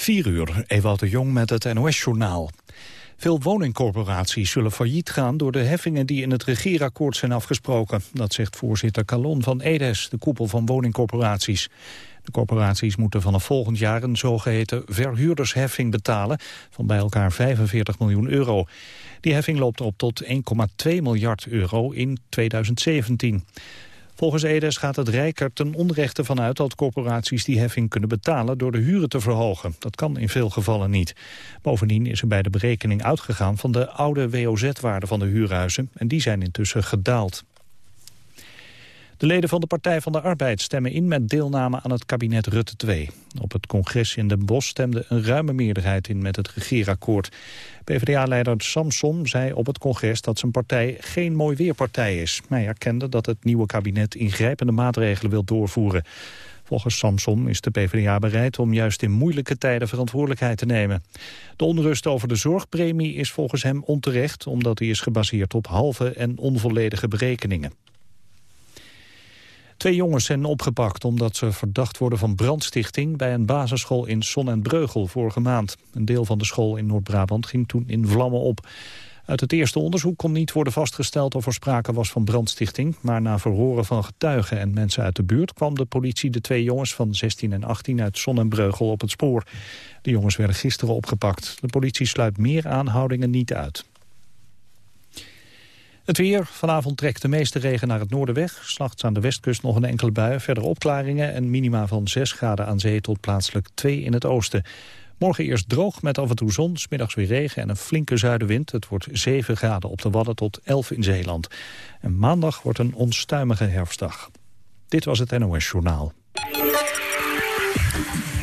4 uur, Ewout de Jong met het NOS-journaal. Veel woningcorporaties zullen failliet gaan door de heffingen die in het regeerakkoord zijn afgesproken. Dat zegt voorzitter Calon van EDES, de koepel van woningcorporaties. De corporaties moeten vanaf volgend jaar een zogeheten verhuurdersheffing betalen van bij elkaar 45 miljoen euro. Die heffing loopt op tot 1,2 miljard euro in 2017. Volgens Edes gaat het Rijk er ten onrechte vanuit dat corporaties die heffing kunnen betalen door de huren te verhogen. Dat kan in veel gevallen niet. Bovendien is er bij de berekening uitgegaan van de oude WOZ-waarde van de huurhuizen en die zijn intussen gedaald. De leden van de Partij van de Arbeid stemmen in met deelname aan het kabinet Rutte 2. Op het congres in Den Bosch stemde een ruime meerderheid in met het regeerakkoord. PvdA-leider Samson zei op het congres dat zijn partij geen mooi weerpartij is. Hij erkende dat het nieuwe kabinet ingrijpende maatregelen wil doorvoeren. Volgens Samson is de PvdA bereid om juist in moeilijke tijden verantwoordelijkheid te nemen. De onrust over de zorgpremie is volgens hem onterecht... omdat die is gebaseerd op halve en onvolledige berekeningen. Twee jongens zijn opgepakt omdat ze verdacht worden van brandstichting bij een basisschool in Son en Breugel vorige maand. Een deel van de school in Noord-Brabant ging toen in vlammen op. Uit het eerste onderzoek kon niet worden vastgesteld of er sprake was van brandstichting. Maar na verhoren van getuigen en mensen uit de buurt kwam de politie de twee jongens van 16 en 18 uit Son en Breugel op het spoor. De jongens werden gisteren opgepakt. De politie sluit meer aanhoudingen niet uit. Het weer. Vanavond trekt de meeste regen naar het noorden weg. Slachts aan de westkust nog een enkele bui. Verder opklaringen en minima van 6 graden aan zee tot plaatselijk 2 in het oosten. Morgen eerst droog met af en toe zon, smiddags weer regen en een flinke zuidenwind. Het wordt 7 graden op de Wadden tot 11 in Zeeland. En maandag wordt een onstuimige herfstdag. Dit was het NOS Journaal.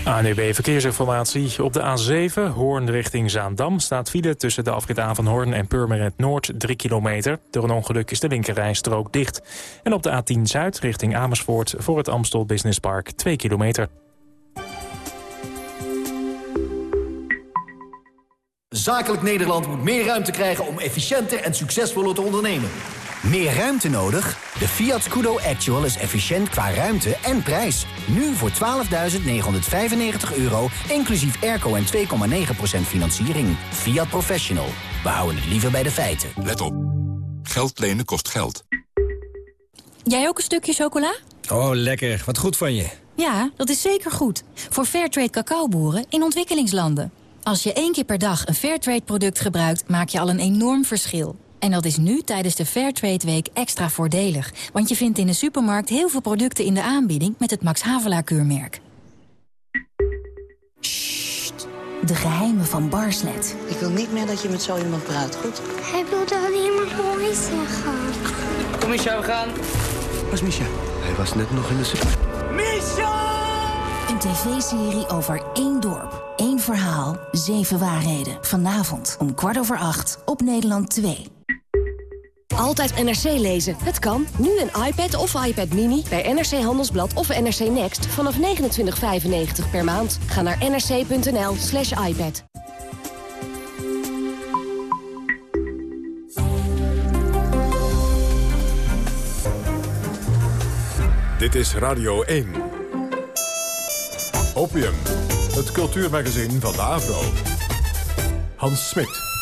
ANUB Verkeersinformatie. Op de A7, Hoorn richting Zaandam, staat file tussen de afrit A van Hoorn en Purmerend Noord 3 kilometer. Door een ongeluk is de linkerrijstrook dicht. En op de A10 Zuid richting Amersfoort voor het Amstel Business Park 2 kilometer. Zakelijk Nederland moet meer ruimte krijgen om efficiënter en succesvoller te ondernemen. Meer ruimte nodig? De Fiat Scudo Actual is efficiënt qua ruimte en prijs. Nu voor 12.995 euro, inclusief airco en 2,9% financiering. Fiat Professional. We houden het liever bij de feiten. Let op. Geld lenen kost geld. Jij ook een stukje chocola? Oh, lekker. Wat goed van je. Ja, dat is zeker goed. Voor Fairtrade cacaoboeren in ontwikkelingslanden. Als je één keer per dag een Fairtrade product gebruikt, maak je al een enorm verschil. En dat is nu tijdens de Fairtrade Week extra voordelig. Want je vindt in de supermarkt heel veel producten in de aanbieding met het Max Havelaar keurmerk. Sst, de geheimen van Barslet. Ik wil niet meer dat je met zo iemand praat, goed? Hij wilde alleen maar mooi zeggen. Kom Misha, we gaan. Waar is Misha? Hij was net nog in de super. Misha! Een tv-serie over één dorp, één verhaal, zeven waarheden. Vanavond om kwart over acht op Nederland 2. Altijd NRC lezen. Het kan. Nu een iPad of iPad Mini bij NRC Handelsblad of NRC Next vanaf 29,95 per maand. Ga naar nrc.nl slash iPad. Dit is Radio 1. Opium, het cultuurmagazin van de AVRO. Hans Smit.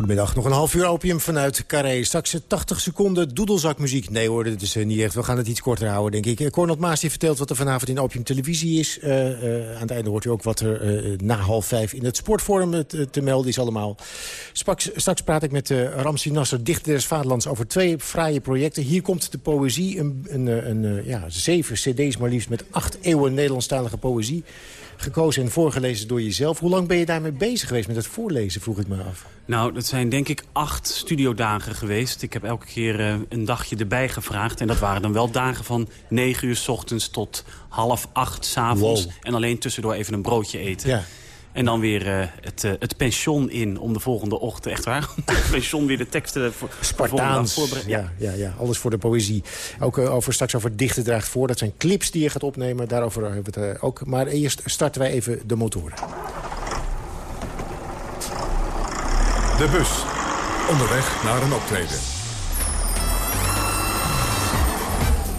Goedemiddag, nog een half uur opium vanuit Carré. Straks 80 seconden doedelzakmuziek. Nee hoor, dit is uh, niet echt. We gaan het iets korter houden, denk ik. Uh, Cornel Maas die vertelt wat er vanavond in Opium Televisie is. Aan het einde hoort u ook wat er na half vijf in het sportforum te melden is allemaal. Straks, straks praat ik met Ramsi Nasser, dichter des Vaderlands... over twee fraaie projecten. Hier komt de poëzie, een, een, een ja, zeven cd's maar liefst... met acht eeuwen Nederlandstalige poëzie gekozen en voorgelezen door jezelf. Hoe lang ben je daarmee bezig geweest met het voorlezen, vroeg ik me af. Nou, dat zijn denk ik acht studiodagen geweest. Ik heb elke keer uh, een dagje erbij gevraagd. En dat waren dan wel dagen van negen uur s ochtends tot half acht s avonds. Wow. En alleen tussendoor even een broodje eten. Ja. En dan weer uh, het, uh, het pension in om de volgende ochtend, echt waar. het pension weer de teksten voor, Spartaans, voorbereiden. Ja. ja, ja, alles voor de poëzie. Ook uh, over, straks over dichten draagt voor. Dat zijn clips die je gaat opnemen, daarover hebben we het ook. Maar eerst starten wij even de motoren. De bus. Onderweg naar een optreden.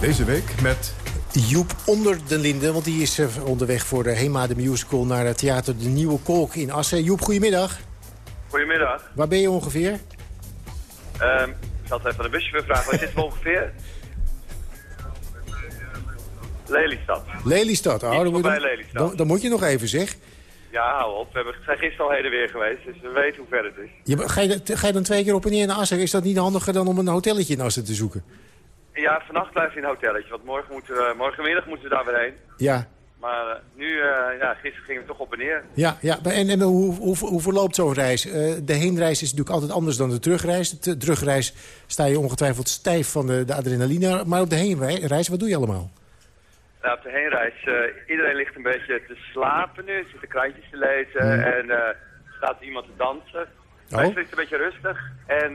Deze week met Joep onder de linden, want die is eh, onderweg voor de HEMA de Musical... naar het theater De Nieuwe Kolk in Assen. Joep, goedemiddag. Goedemiddag. Waar ben je ongeveer? Um, ik zal het even aan de busje vragen. Waar zitten we ongeveer? Lelystad. Lelystad, oh, dan, moet je. Dan, dan, moet je nog even, zeg. Ja, hou op. We hebben, zijn gisteren al heen en weer geweest, dus we weten hoe ver het is. Je, ga, je, ga je dan twee keer op en neer naar Assen? Is dat niet handiger dan om een hotelletje in Assen te zoeken? Ja, vannacht blijf je in een hotelletje, want morgen moeten we, morgenmiddag moeten we daar weer heen. Ja. Maar uh, nu, uh, ja, gisteren gingen we toch op en neer. Ja, ja. en, en hoe, hoe, hoe verloopt zo'n reis? Uh, de heenreis is natuurlijk altijd anders dan de terugreis. De terugreis sta je ongetwijfeld stijf van de, de adrenaline. Maar op de heenreis, wat doe je allemaal? Nou, op de heenreis, iedereen ligt een beetje te slapen nu. Zitten krantjes te lezen Hmm. en staat iemand te dansen. Oh. Meestal is het een beetje rustig. En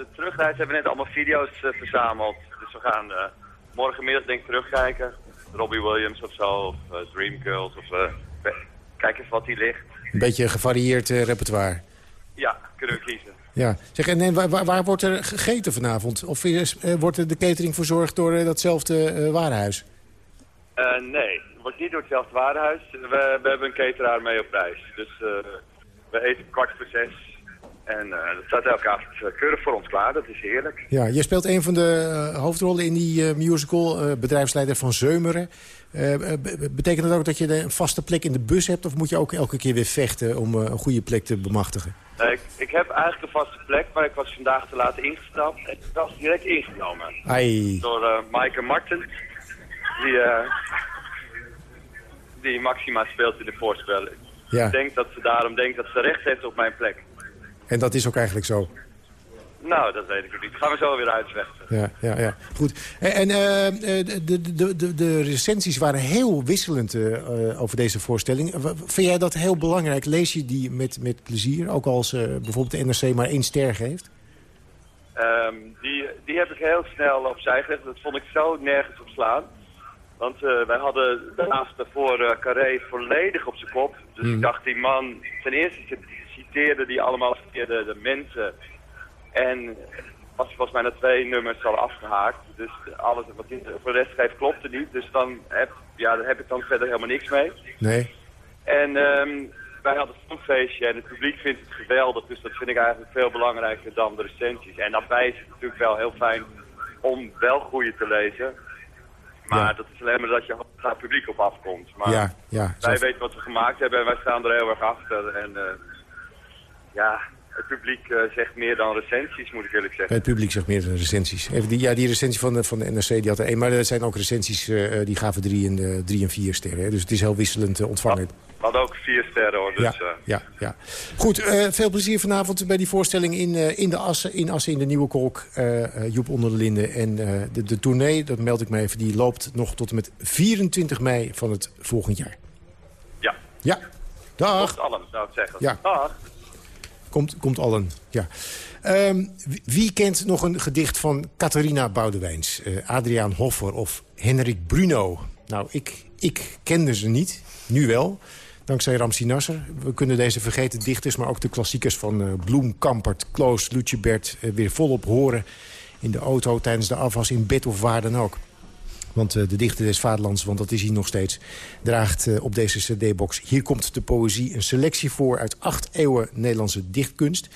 de terugreis hebben we net allemaal video's verzameld. Dus we gaan morgenmiddag denk ik terugkijken. Robbie Williams of zo, of uh, Dreamgirls, of uh, kijk eens wat die ligt. Een beetje een gevarieerd repertoire. Ja, kunnen we kiezen. Ja, zeg, en, en waar, waar, wordt er gegeten vanavond? Of is, wordt er de catering verzorgd door datzelfde warenhuis? nee, het wordt niet door hetzelfde warenhuis. We, we hebben een cateraar mee op reis. Dus we eten kwart voor zes. En uh, dat staat elke avond keurig voor ons klaar. Dat is heerlijk. Ja, je speelt een van de uh, hoofdrollen in die uh, musical. bedrijfsleider van Zeumeren. betekent dat ook dat je een vaste plek in de bus hebt? Of moet je ook elke keer weer vechten om een goede plek te bemachtigen? Ik, ik, heb eigenlijk een vaste plek. Maar ik was vandaag te laat ingestapt. En ik was direct ingenomen. Ai. Door Maaike Martens. Die, die Maxima speelt in de voorspelling. Ja. Ik denk dat ze daarom denkt dat ze recht heeft op mijn plek. En dat is ook eigenlijk zo. Nou, dat weet ik ook niet. Dat gaan we zo weer uitvechten. Ja, ja, ja. Goed. En uh, de, de, de, de recensies waren heel wisselend uh, over deze voorstelling. Vind jij dat heel belangrijk? Lees je die met, met plezier? Ook als uh, bijvoorbeeld de NRC maar één ster geeft? Um, die, die heb ik heel snel opzij gelegd. Dat vond ik zo nergens op slaan. Want wij hadden daarnaast daarvoor Carré volledig op zijn kop. Dus mm. ik dacht, die man... Ten eerste citeerde die allemaal de, de mensen. En was volgens mij na twee nummers al afgehaakt. Dus alles wat hij voor de rest schreef klopte niet. Dus dan heb, ja, daar heb ik dan verder helemaal niks mee. Nee. En um, wij hadden een feestje en het publiek vindt het geweldig. Dus dat vind ik eigenlijk veel belangrijker dan de recensies. En daarbij is het natuurlijk wel heel fijn om wel goede te lezen. Maar ja. dat is alleen maar dat je het publiek op afkomt. Maar ja, ja, wij weten wat we gemaakt hebben en wij staan er heel erg achter. En uh, ja, het publiek uh, zegt meer dan recensies, moet ik eerlijk zeggen. Het publiek zegt meer dan recensies. Even die, ja, die recensie van de, van de NRC die had er één. Maar er zijn ook recensies uh, die gaven drie en, uh, drie en vier sterren. Hè? Dus het is heel wisselend ontvangen. We hadden ook vier sterren hoor. Dus, ja, ja, ja. Goed, veel plezier vanavond bij die voorstelling in, in de Assen. In Assen in de Nieuwe Kolk. Joep onder de Linden. En de, de tournee, dat meld ik me even, die loopt nog tot en met 24 mei van het volgend jaar. Ja. Ja. Dag. Allen, zou ik zeggen. Ja. Dag. Komt, komt allen, ja. Um, wie kent nog een gedicht van Catharina Boudewijns? Uh, Adriaan Hoffer of Henrik Bruno? Nou, ik, ik kende ze niet. Nu wel. Dankzij Ramsi Nasser. We kunnen deze vergeten dichters, maar ook de klassiekers van uh, Bloem, Kampert, Kloos, Lutjebert... Uh, weer volop horen in de auto, tijdens de afwas, in bed of waar dan ook. Want uh, de dichter des vaderlands, want dat is hij nog steeds... draagt uh, op deze cd-box Hier komt de poëzie een selectie voor... uit acht eeuwen Nederlandse dichtkunst.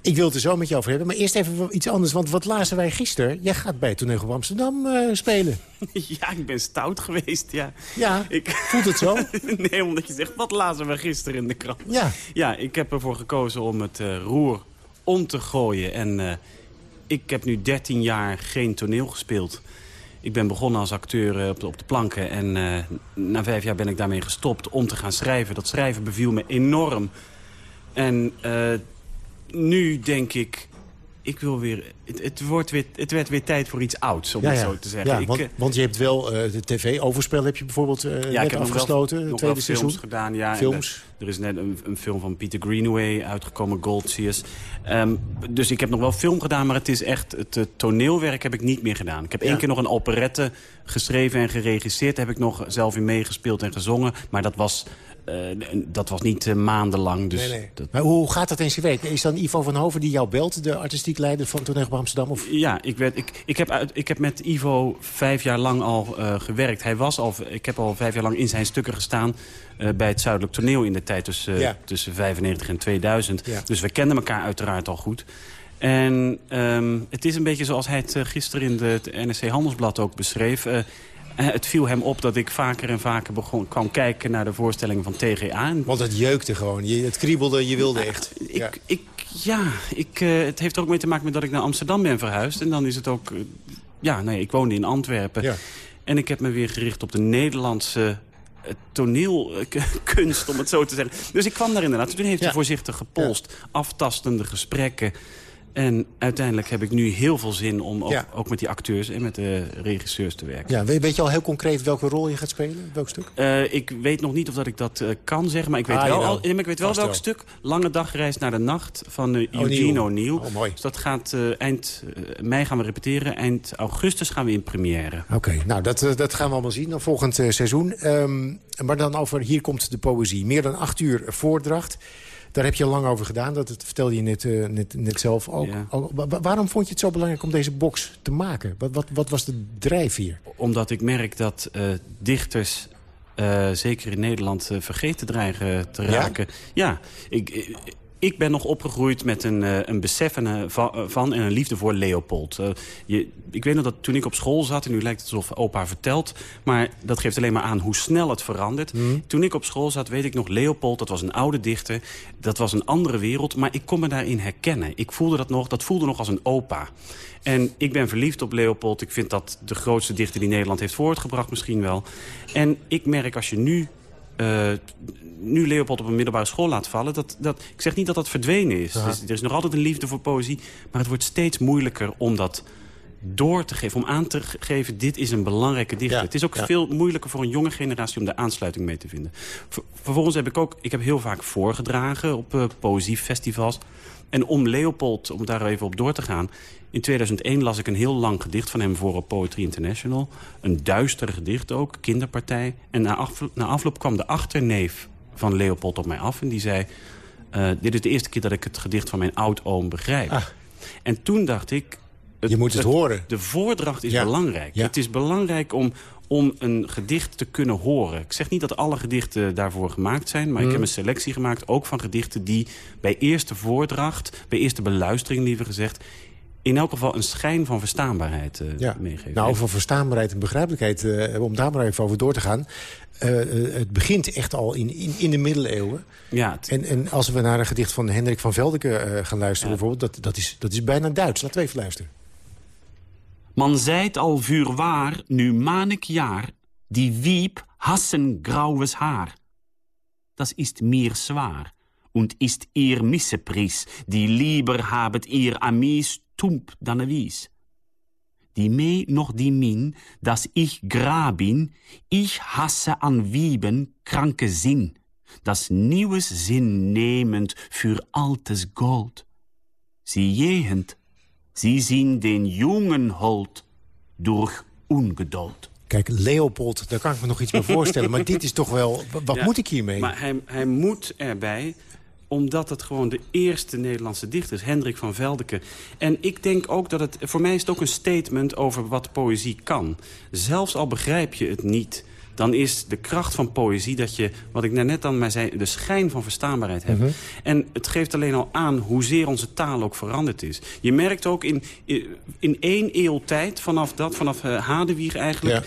Ik wil het er zo met je over hebben, maar eerst even iets anders. Want wat lazen wij gisteren? Jij gaat bij Toneel Amsterdam uh, spelen. Ja, ik ben stout geweest, ja. Ja, ik... voelt het zo? nee, omdat je zegt, wat lazen we gisteren in de krant? Ja. Ja, ik heb ervoor gekozen om het roer om te gooien. En ik heb nu 13 jaar geen toneel gespeeld... Ik ben begonnen als acteur op de, op de planken. En uh, na vijf jaar ben ik daarmee gestopt om te gaan schrijven. Dat schrijven beviel me enorm. En uh, nu denk ik... Ik wil weer, het, het, wordt weer, het werd weer tijd voor iets ouds, om ja, het ja. zo te zeggen. Ja, ik, want, want, je hebt wel uh, de tv-overspel heb je bijvoorbeeld uh, ja, net ik heb afgesloten, nog tweede nog seizoen. films gedaan, ja. Films. En, er is net een, een, film van Peter Greenaway uitgekomen, Gold Sears. Um, dus ik heb nog wel film gedaan, maar het is echt... Het toneelwerk heb ik niet meer gedaan. Ik heb één keer nog een operette geschreven en geregisseerd. Daar heb ik nog zelf in meegespeeld en gezongen. Maar dat was dat was niet maandenlang. Dus nee, nee. Maar hoe gaat dat in zijn week? Is dan Ivo van Hoven die jou belt, de artistiek leider van Toneel Amsterdam? Of? Ja, ik, werd, ik, ik, heb uit, ik heb met Ivo vijf jaar lang al gewerkt. Hij was al, ik heb al vijf jaar lang in zijn stukken gestaan... bij het Zuidelijk Toneel in de tijd tussen, ja. tussen 95 en 2000. Ja. Dus we kenden elkaar uiteraard al goed. En um, het is een beetje zoals hij het gisteren in de, het NRC Handelsblad ook beschreef... Uh, het viel hem op dat ik vaker en vaker begon, kwam kijken naar de voorstellingen van TGA. Want het jeukte gewoon, je, het kriebelde, je wilde echt. Ik, ja, ik, ja ik, uh, het heeft er ook mee te maken met dat ik naar Amsterdam ben verhuisd. En dan is het ook... Uh, ja, nee, ik woonde in Antwerpen. Ja. En ik heb me weer gericht op de Nederlandse toneelkunst, om het zo te zeggen. Dus ik kwam daar inderdaad. Toen heeft hij voorzichtig gepolst. Aftastende gesprekken. En uiteindelijk heb ik nu heel veel zin om ook, ook, met die acteurs en met de regisseurs te werken. Ja, weet je al heel concreet welke rol je gaat spelen? Welk stuk? Uh, ik weet nog niet of dat ik dat uh, kan zeggen, maar ik weet ah, wel, al, ik weet wel welk stuk. Lange dagreis naar de nacht van uh, Eugene O'Neill. Oh, mooi. Dus dat gaat eind mei gaan we repeteren. Eind augustus gaan we in première. Oké, nou dat, dat gaan we allemaal zien dan volgend seizoen. Um, maar dan over Hier komt de poëzie. Meer dan acht uur voordracht. Daar heb je lang over gedaan, dat vertelde je net, uh, net, net zelf ook. waarom vond je het zo belangrijk om deze box te maken? Wat, wat, wat was de drijf hier? Omdat ik merk dat uh, dichters uh, zeker in Nederland vergeten dreigen te raken. Ja, ja ik, ik ben nog opgegroeid met een, uh, een besef en, van en een liefde voor Leopold. Uh, je, ik weet nog dat toen ik op school zat, en nu lijkt het alsof opa vertelt... maar dat geeft alleen maar aan hoe snel het verandert. Mhm. Toen ik op school zat, weet ik nog, Leopold, dat was een oude dichter... dat was een andere wereld, maar ik kon me daarin herkennen. Ik voelde dat nog, dat voelde nog als een opa. En ik ben verliefd op Leopold. Ik vind dat de grootste dichter die Nederland heeft voortgebracht misschien wel. En ik merk als je nu uh, nu Leopold op een middelbare school laat vallen... Dat, dat, ik zeg niet dat dat verdwenen is. Dus, er is nog altijd een liefde voor poëzie. Maar het wordt steeds moeilijker om dat door te geven. Om aan te geven, dit is een belangrijke dichter. het is ook veel moeilijker voor een jonge generatie om de aansluiting mee te vinden. vervolgens heb ik ook, ik heb heel vaak voorgedragen op uh, poëziefestivals. En om Leopold, om daar even op door te gaan... In 2001 las ik een heel lang gedicht van hem voor op Poetry International. Een duister gedicht ook, kinderpartij. En na, na afloop kwam de achterneef van Leopold op mij af en die zei... Uh, dit is de eerste keer dat ik het gedicht van mijn oud-oom begrijp. Ah. En toen dacht ik... Het, je moet het, horen. De voordracht is belangrijk. Het is belangrijk om, om een gedicht te kunnen horen. Ik zeg niet dat alle gedichten daarvoor gemaakt zijn... maar ik heb mm. een selectie gemaakt, ook van gedichten... die bij eerste voordracht, bij eerste beluistering liever gezegd in elk geval een schijn van verstaanbaarheid uh, ja. meegeven. Nou, over verstaanbaarheid en begrijpelijkheid, uh, om daar maar even over door te gaan. Uh, het begint echt al in, in, in de middeleeuwen. Ja, en, en als we naar een gedicht van Hendrik van Veldeke gaan luisteren... Ja. bijvoorbeeld, dat, dat, is, dat is bijna Duits. Laten we even luisteren. Man zijt al vuurwaar, nu manik jaar... die wiep hassen grauwes haar. Dat is meer zwaar. Und ist ihr Missepris, die lieber habet ihr Amis tump dan wies. Die mee noch die min, dass ich grabin, ich hasse an Wieben kranke Sinn, das nieuwes Sinn nehmend für altes Gold. Sie jehend, sie zien den Jungen hold durch ungeduld. Kijk, Leopold, daar kan ik me nog iets bij voorstellen. maar dit is toch wel... Wat ja, moet ik hiermee? Maar hij, hij moet erbij omdat het gewoon de eerste Nederlandse dichter is, Hendrik van Veldeke. En ik denk ook dat het, voor mij is het ook een statement over wat poëzie kan. Zelfs al begrijp je het niet dan is de kracht van poëzie dat je, wat ik net dan maar zei... de schijn van verstaanbaarheid hebt. Mhm. En het geeft alleen al aan hoezeer onze taal ook veranderd is. Je merkt ook in, in één eeuw tijd, vanaf dat, vanaf uh, Hadewieg eigenlijk...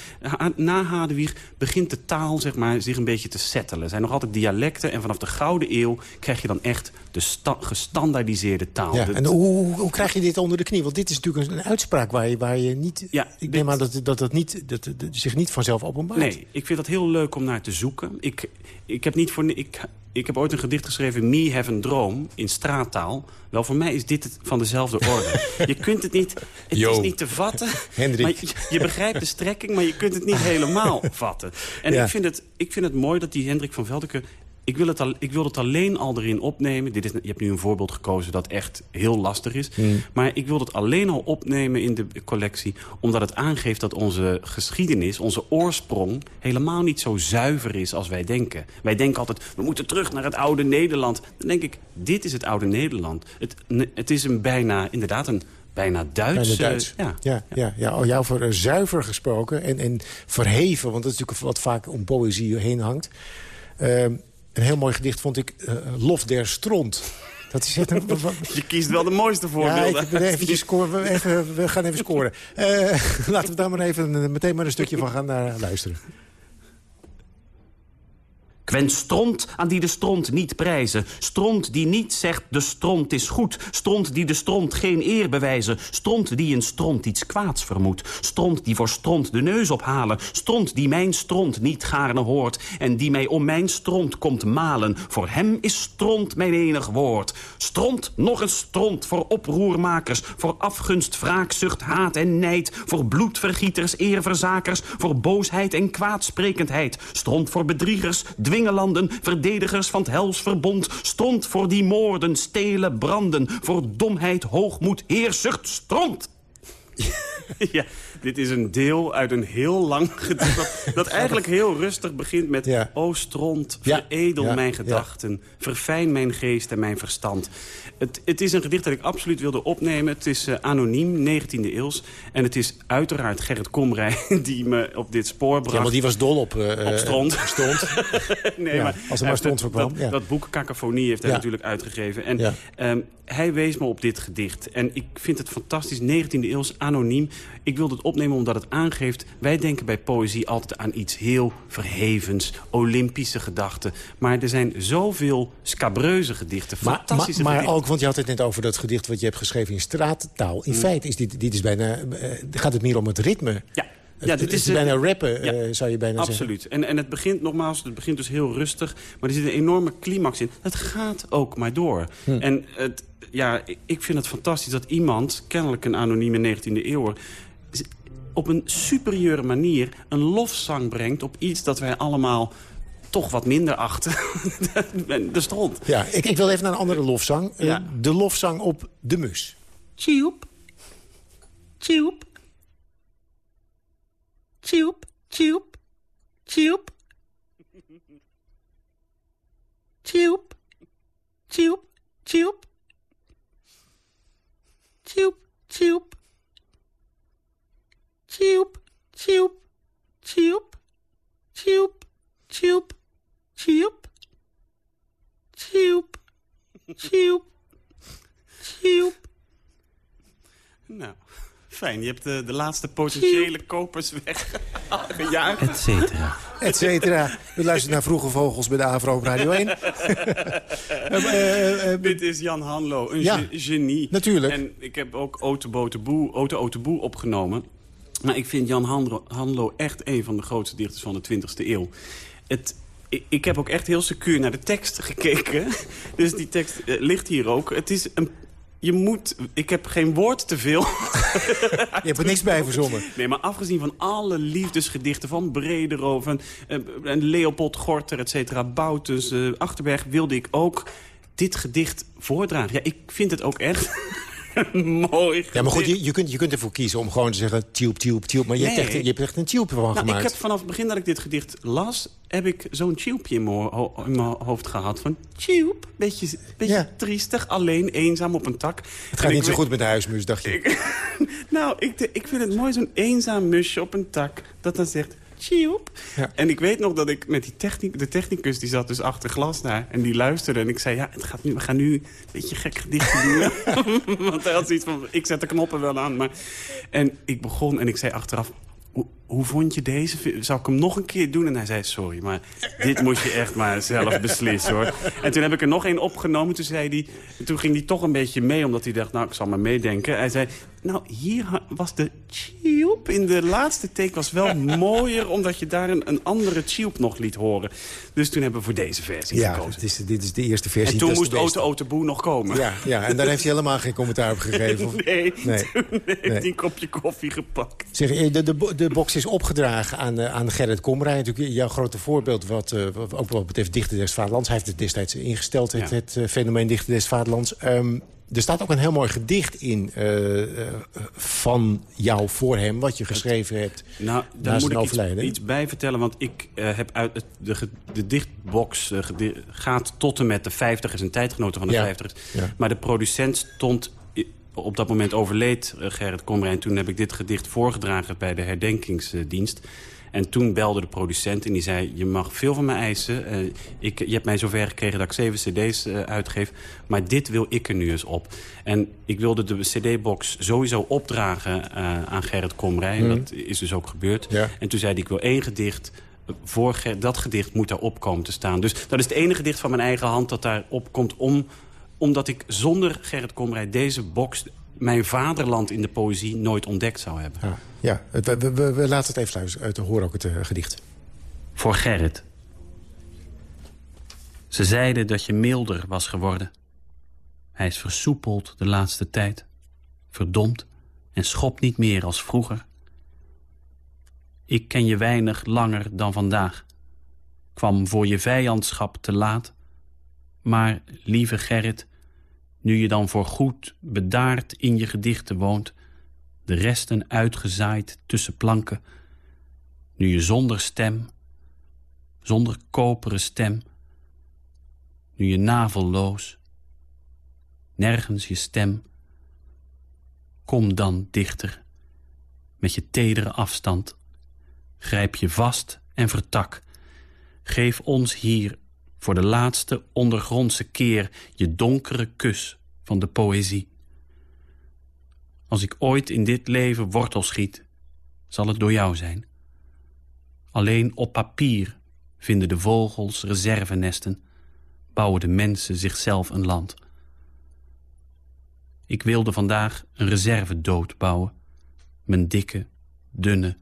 na Hadewieg begint de taal zeg maar, zich een beetje te settelen. Er zijn nog altijd dialecten en vanaf de Gouden Eeuw... krijg je dan echt de gestandaardiseerde taal. Ja, en hoe, hoe, krijg je dit onder de knie? Want dit is natuurlijk een, uitspraak waar je, waar je niet... Ja, ik neem aan dat, dat, dat, niet, dat, dat zich niet vanzelf openbaart. Nee, ik vind dat heel leuk om naar te zoeken. Ik, ik, heb, niet voor, ik, ik heb ooit een gedicht geschreven, Me Have een Droom, in straattaal. Wel, voor mij is dit het van dezelfde orde. je kunt het niet, het is niet te vatten. Hendrik. Je, je, begrijpt de strekking, maar je kunt het niet helemaal vatten. En ik, vind het, ik vind het mooi dat die Hendrik van Veldeke ik wil, het al, ik wil het alleen al erin opnemen. Dit is, je hebt nu een voorbeeld gekozen dat echt heel lastig is. Hmm. Maar ik wil het alleen al opnemen in de collectie... omdat het aangeeft dat onze geschiedenis, onze oorsprong... helemaal niet zo zuiver is als wij denken. Wij denken altijd, we moeten terug naar het oude Nederland. Dan denk ik, dit is het oude Nederland. Het, het is een bijna, inderdaad een bijna Duits. Bijna Duits. Ja. Ja, ja, ja. Oh, jou voor eh, zuiver gesproken en, en verheven. Want dat is natuurlijk wat vaak om poëzie heen hangt. Ehm, een heel mooi gedicht vond ik eh, Lof der Stront. Dat is echt een, Je kiest wel de mooiste ja, voorbeelden. eventjes scoren. We, even, we gaan even scoren. Eh, laten we daar maar even eh, meteen maar een stukje van gaan naar luisteren. Kwen stront aan die de stront niet prijzen. Stront die niet zegt de stront is goed. Stront die de stront geen eer bewijzen. Stront die in stront iets kwaads vermoedt. Stront die voor stront de neus ophalen. Stront die mijn stront niet gaarne hoort. En die mij om mijn stront komt malen. Voor hem is stront mijn enig woord. Stront, nog een stront voor oproermakers. Voor afgunst, wraakzucht, haat en nijd. Voor bloedvergieters, eerverzakers. Voor boosheid en kwaadsprekendheid. Stront voor bedriegers, dwingelanden, verdedigers van het hels verbond. Stront voor die moorden, stelen, branden. Voor domheid, hoogmoed, heerzucht, stront. Ja, dit is een deel uit een heel lang gedicht... dat, dat eigenlijk heel rustig begint met... O stront, Ja. veredel Ja, mijn ja. gedachten... verfijn mijn geest en mijn verstand. Het, het is een gedicht dat ik absoluut wilde opnemen. Het is eh, anoniem, 19e eeuws. En het is uiteraard Gerrit Komrij die me op dit spoor bracht. Ja, want die was dol op... Op stront. stond. nee, Ja, maar als er maar stond voor kwam, Dat, ja. dat boek Cacophonie heeft hij natuurlijk uitgegeven. En ehm, hij wees me op dit gedicht. En ik vind het fantastisch, 19e eeuws, anoniem. Ik wilde het opnemen omdat het aangeeft... wij denken bij poëzie altijd aan iets heel verhevens, olympische gedachten. Maar er zijn zoveel scabreuze gedichten, Maar, fantastische maar, maar gedichten. ook, want je had het net over dat gedicht wat je hebt geschreven in straattaal. Mm. In feite is dit, dit is bijna, eh, gaat het meer om het ritme. Ja. Dit het is, is bijna rappen, ja. eh, zou je bijna zeggen. Absoluut. En, en het begint nogmaals, het begint dus heel rustig. Maar er zit een enorme climax in. Het gaat ook maar door. Hm. En het, ja, ik- vind het fantastisch dat iemand, kennelijk een anonieme 19e eeuwer... z- op een superieure manier een lofzang brengt op iets dat wij allemaal toch wat minder achten. de stront. Ja, ik, ik wil even naar een andere lofzang. Eh, Ja. de lofzang op de mus. Tjoep. Tjoep. Tjoep. Tjoep. Tjoep. Tjoep. Tjoep. Tjoep. Tjoep. Tjoep. Tjoep. Tjoep. Tjoep. Tjoep. Tjoep. Tjoep. Tjoep. Tjoep. Tjoep. Nou, fijn. Je hebt de, de laatste potentiële kopers weggejaagd. Et cetera. Et cetera. We luisteren naar Vroege Vogels bij de Avro op Radio 1. Eh, eh, Dit is Jan Hanlo, een Ja, ge- genie. natuurlijk. En ik heb ook Auto Autoboe opgenomen. Maar ik vind Jan Hanlo, Hanlo echt een van de grootste dichters van de 20e eeuw. Het, ik, heb ook echt heel secuur naar de tekst gekeken. Dus die tekst eh, ligt hier ook. Het is een... Je moet... Ik heb geen woord te veel. je hebt er niks bij verzonnen. Nee, maar afgezien van alle liefdesgedichten van Bredero... van eh, en Leopold Gorter, et cetera, Boutens, eh, Achterberg... wilde ik ook dit gedicht voordragen. Ja, ik vind het ook echt mooi Ja, maar goed, je, je, kunt, je kunt ervoor kiezen om gewoon te zeggen... tjoep, tjoep, tjoep. Maar je, hebt, echt, je hebt echt een tjoep van Nou, gemaakt. ik heb vanaf het begin dat ik dit gedicht las... heb ik zo'n tjoepje in mijn, ho- hoofd gehad. Van tjoep, beetje, beetje triestig, alleen, eenzaam op een tak. Het gaat niet zo goed met de huismus, dacht je. Nou, ik, ik vind het mooi, zo'n eenzaam musje op een tak... dat dan zegt, tjoep. Ja. En ik weet nog dat ik met die techniek, de technicus... die zat dus achter glas daar en die luisterde. En ik zei, ja, het gaat nu, we gaan nu een beetje gek gedichtje doen. Want hij had zoiets van, ik zet de knoppen wel aan. Maar... En ik begon en ik zei achteraf... Hoe, hoe vond je deze? Zou ik hem nog een keer doen? En hij zei, sorry, maar dit moet je echt maar zelf beslissen, hoor. En toen heb ik er nog één opgenomen. Toen, zei hij, toen ging hij toch een beetje mee, omdat hij dacht... nou, ik zal maar meedenken. Hij zei, Nou, hier was de tjoep in de laatste take was wel mooier... omdat je daar een, een andere tjoep nog liet horen. Dus toen hebben we voor deze versie Ja, gekozen. is, dit is de eerste versie. En toen moest Auto Boe nog komen. Ja, ja, en daar heeft hij helemaal geen commentaar op gegeven. of- Nee, Nee. toen heeft Nee. hij een kopje koffie gepakt. Zeg, eh, de, de, de box is opgedragen aan, eh, aan Gerrit Komrij. Natuurlijk jouw grote voorbeeld, wat, eh, ook wat betreft Dichter des Vaderlands. Hij heeft het destijds ingesteld, het, Ja. het eh, fenomeen Dichter des Vaderlands. Ehm, er staat ook een heel mooi gedicht in eh, eh, van jou voor hem... wat je geschreven hebt Nou, daar moet ik iets, overlijden. iets bij vertellen. Want ik eh, heb uit het, de, de dichtbox gaat tot en met de 50ers en tijdgenoten van de Ja. 50ers. Ja. Maar de producent stond... Op dat moment overleed Gerrit Komrij. En toen heb ik dit gedicht voorgedragen bij de herdenkingsdienst. En toen belde de producent en die zei... je mag veel van me eisen. Eh, ik, je hebt mij zover gekregen dat ik zeven cd's eh, uitgeef. Maar dit wil ik er nu eens op. En ik wilde de cd-box sowieso opdragen eh, aan Gerrit Komrij. En Mhm. dat is dus ook gebeurd. Ja. En toen zei hij, ik wil één gedicht... Voor dat gedicht moet daarop komen te staan. Dus dat is het enige gedicht van mijn eigen hand dat daarop komt... Om, omdat ik zonder Gerrit Komrij deze box... mijn vaderland in de poëzie nooit ontdekt zou hebben. Ja, we, we, we- we laten het even luisteren. uit horen ook het eh, gedicht. Voor Gerrit. Ze zeiden dat je milder was geworden. Hij is versoepeld de laatste tijd. Verdomd en schopt niet meer als vroeger. Ik ken je weinig langer dan vandaag. Kwam voor je vijandschap te laat. Maar, lieve Gerrit, nu je dan voor goed bedaard in je gedichten woont... de resten uitgezaaid tussen planken... nu je zonder stem zonder koperen stem. Nu je navelloos, nergens je stem. Kom dan dichter, met je tedere afstand. Grijp je vast en vertak. Geef ons hier voor de laatste ondergrondse keer je donkere kus van de poëzie. Als ik ooit in dit leven wortel schiet, zal het door jou zijn. Alleen op papier vinden de vogels reservenesten, bouwen de mensen zichzelf een land. Ik wilde vandaag een reservedood bouwen, mijn dikke, dunne,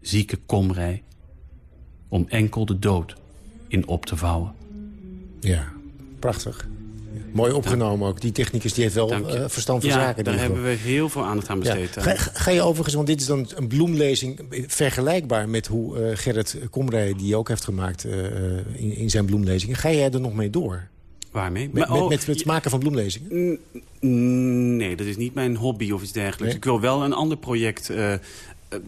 zieke komrij, om enkel de dood in op te vouwen. Ja, prachtig. Mooi opgenomen ook. Die technicus die heeft wel eh, verstand van ja, zaken. daar hebben we heel veel aandacht aan besteed. Ga, ga- ga je overigens, want dit is dan een bloemlezing... vergelijkbaar met hoe eh, Gerrit Komrij die ook heeft gemaakt eh, in, in zijn bloemlezingen. Ga jij er nog mee door? Waarmee? Met, Maar, oh, met, met het maken van bloemlezingen? Nee, dat is niet mijn hobby of iets dergelijks. Nee? Ik wil wel een ander project eh, eh,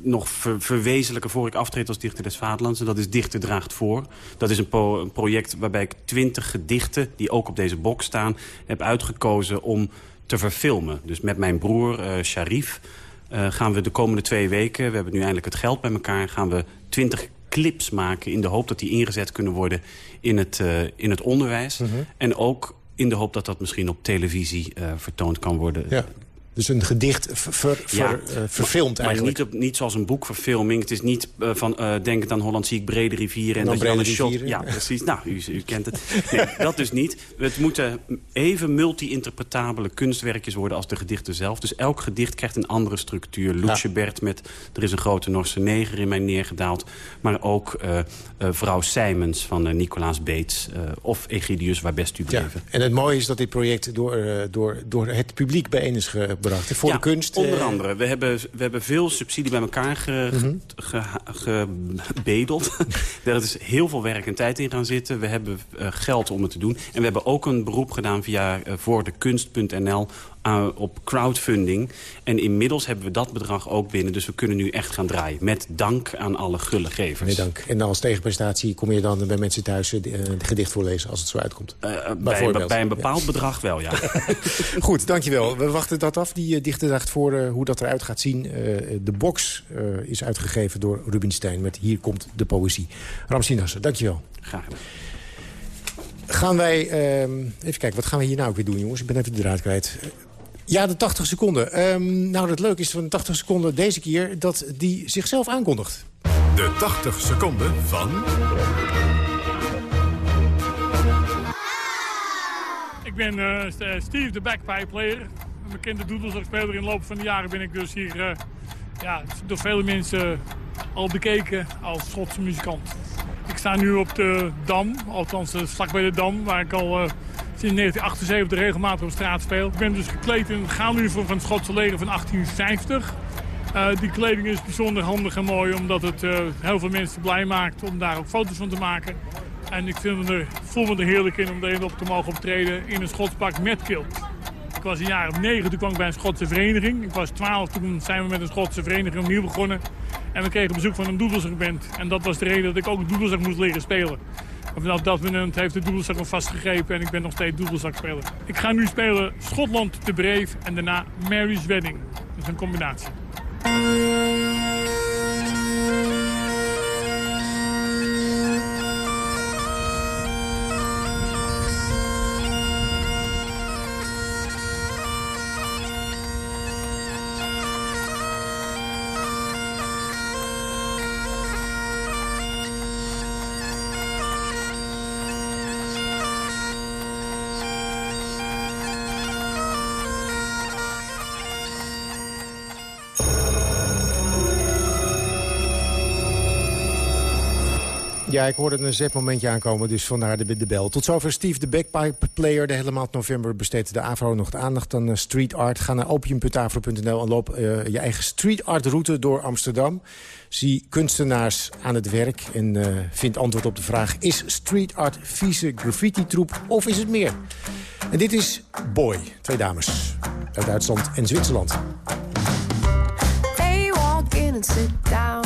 nog ver- verwezenlijken voor ik aftreed als dichter des vaderlands. En dat is Dichter draagt voor. Dat is een, po- een project waarbij ik twintig gedichten, die ook op deze box staan, heb uitgekozen om te verfilmen. Dus met mijn broer eh, Sharif eh, gaan we de komende twee weken, we hebben nu eindelijk het geld bij elkaar, gaan we twintig clips maken in de hoop dat die ingezet kunnen worden in het, eh, in het onderwijs. Mhm. En ook in de hoop dat dat misschien op televisie eh, vertoond kan worden. Ja. Dus een gedicht ver, ver- ver- eh, verfilmd maar, eigenlijk. Maar niet, op, niet zoals een boekverfilming. Het is niet eh, van uh, denk aan Holland zie ik brede rivieren. En, dan dat je dan een brede shot... Ja, precies. Nou, u, u kent het. Nee, dat dus niet. Het moeten even multi-interpretabele kunstwerkjes worden als de gedichten zelf. Dus elk gedicht krijgt een andere structuur. Loetjebert met Er is een grote Norse neger in mij neergedaald. Maar ook uh, Vrouw Simons van Nicolaas Beets. of Egidius waar best u bleven. Ja. En het mooie is dat dit project door, door, door het publiek bijeen is gebracht. Voor ja, de kunst. onder andere. We hebben, we hebben veel subsidie bij elkaar ge, ge, ge, gebedeld. er is heel veel werk en tijd in gaan zitten. We hebben uh, geld om het te doen. En we hebben ook een beroep gedaan via uh, voordekunst.nl uh, op crowdfunding. En inmiddels hebben we dat bedrag ook binnen. Dus we kunnen nu echt gaan draaien. Met dank aan alle gulle gevers. Nee, dank. En als tegenprestatie kom je dan bij mensen thuis het uh, gedicht voorlezen als het zo uitkomt? bij, bij, een bepaald ja. bedrag wel, ja. Goed, dankjewel. We wachten dat af. Die uh, dichter dacht voor hoe dat eruit gaat zien. de box is uitgegeven door Rubinstein met Hier komt de poëzie. Ramsin Nasser, dankjewel. Graag gedaan. Gaan wij... Uh, even kijken, wat gaan we hier nou ook weer doen, jongens? Ik ben even de draad kwijt. Ja, de 80 seconden. Um, nou, het leuke is van de 80 seconden deze keer... dat die zichzelf aankondigt. De 80 seconden van... Ik ben uh, Steve, de backpipe player. bekende doedelzakspeler. In de loop van de jaren ben ik dus hier ja, door vele mensen al bekeken als Schotse muzikant. Ik sta nu op de Dam, althans vlak bij de Dam, waar ik al sinds 1978 regelmatig op straat speel. Ik ben dus gekleed in het gaanuniform van het Schotse leger van 1850. Uh, die kleding is bijzonder handig en mooi omdat het uh, heel veel mensen blij maakt om daar ook foto's van te maken. En ik vind er, voel me er heerlijk in om erin op te mogen optreden in een Schotspak met kilt. Ik was een jaar of negen, toen kwam ik bij een Schotse vereniging. Ik was twaalf, toen zijn we met een Schotse vereniging opnieuw begonnen. En we kregen bezoek van een doedelzagband. En dat was de reden dat ik ook doedelzak moest leren spelen. Vanaf dat moment heeft de doedelzak me vastgegrepen en ik ben nog steeds doedelzakspeler. Ik ga nu spelen Schotland te Breef en daarna Mary's Wedding. Dat is een combinatie. Ja, ik hoorde een zetmomentje aankomen, dus vandaar de, de bel. Tot zover Steve, de backpipe player. De hele maand november besteedt de AVRO nog de aandacht aan uh, street art. Ga naar opium.avro.nl en loop uh, je eigen street art route door Amsterdam. Zie kunstenaars aan het werk en uh, vind antwoord op de vraag... is street art vieze graffiti-troep of is het meer? En dit is Boy, twee dames uit Duitsland en Zwitserland. They walk in and sit down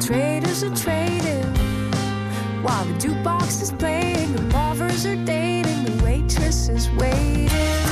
traders are trading while the jukebox is playing, the lovers are dating, the waitress is waiting.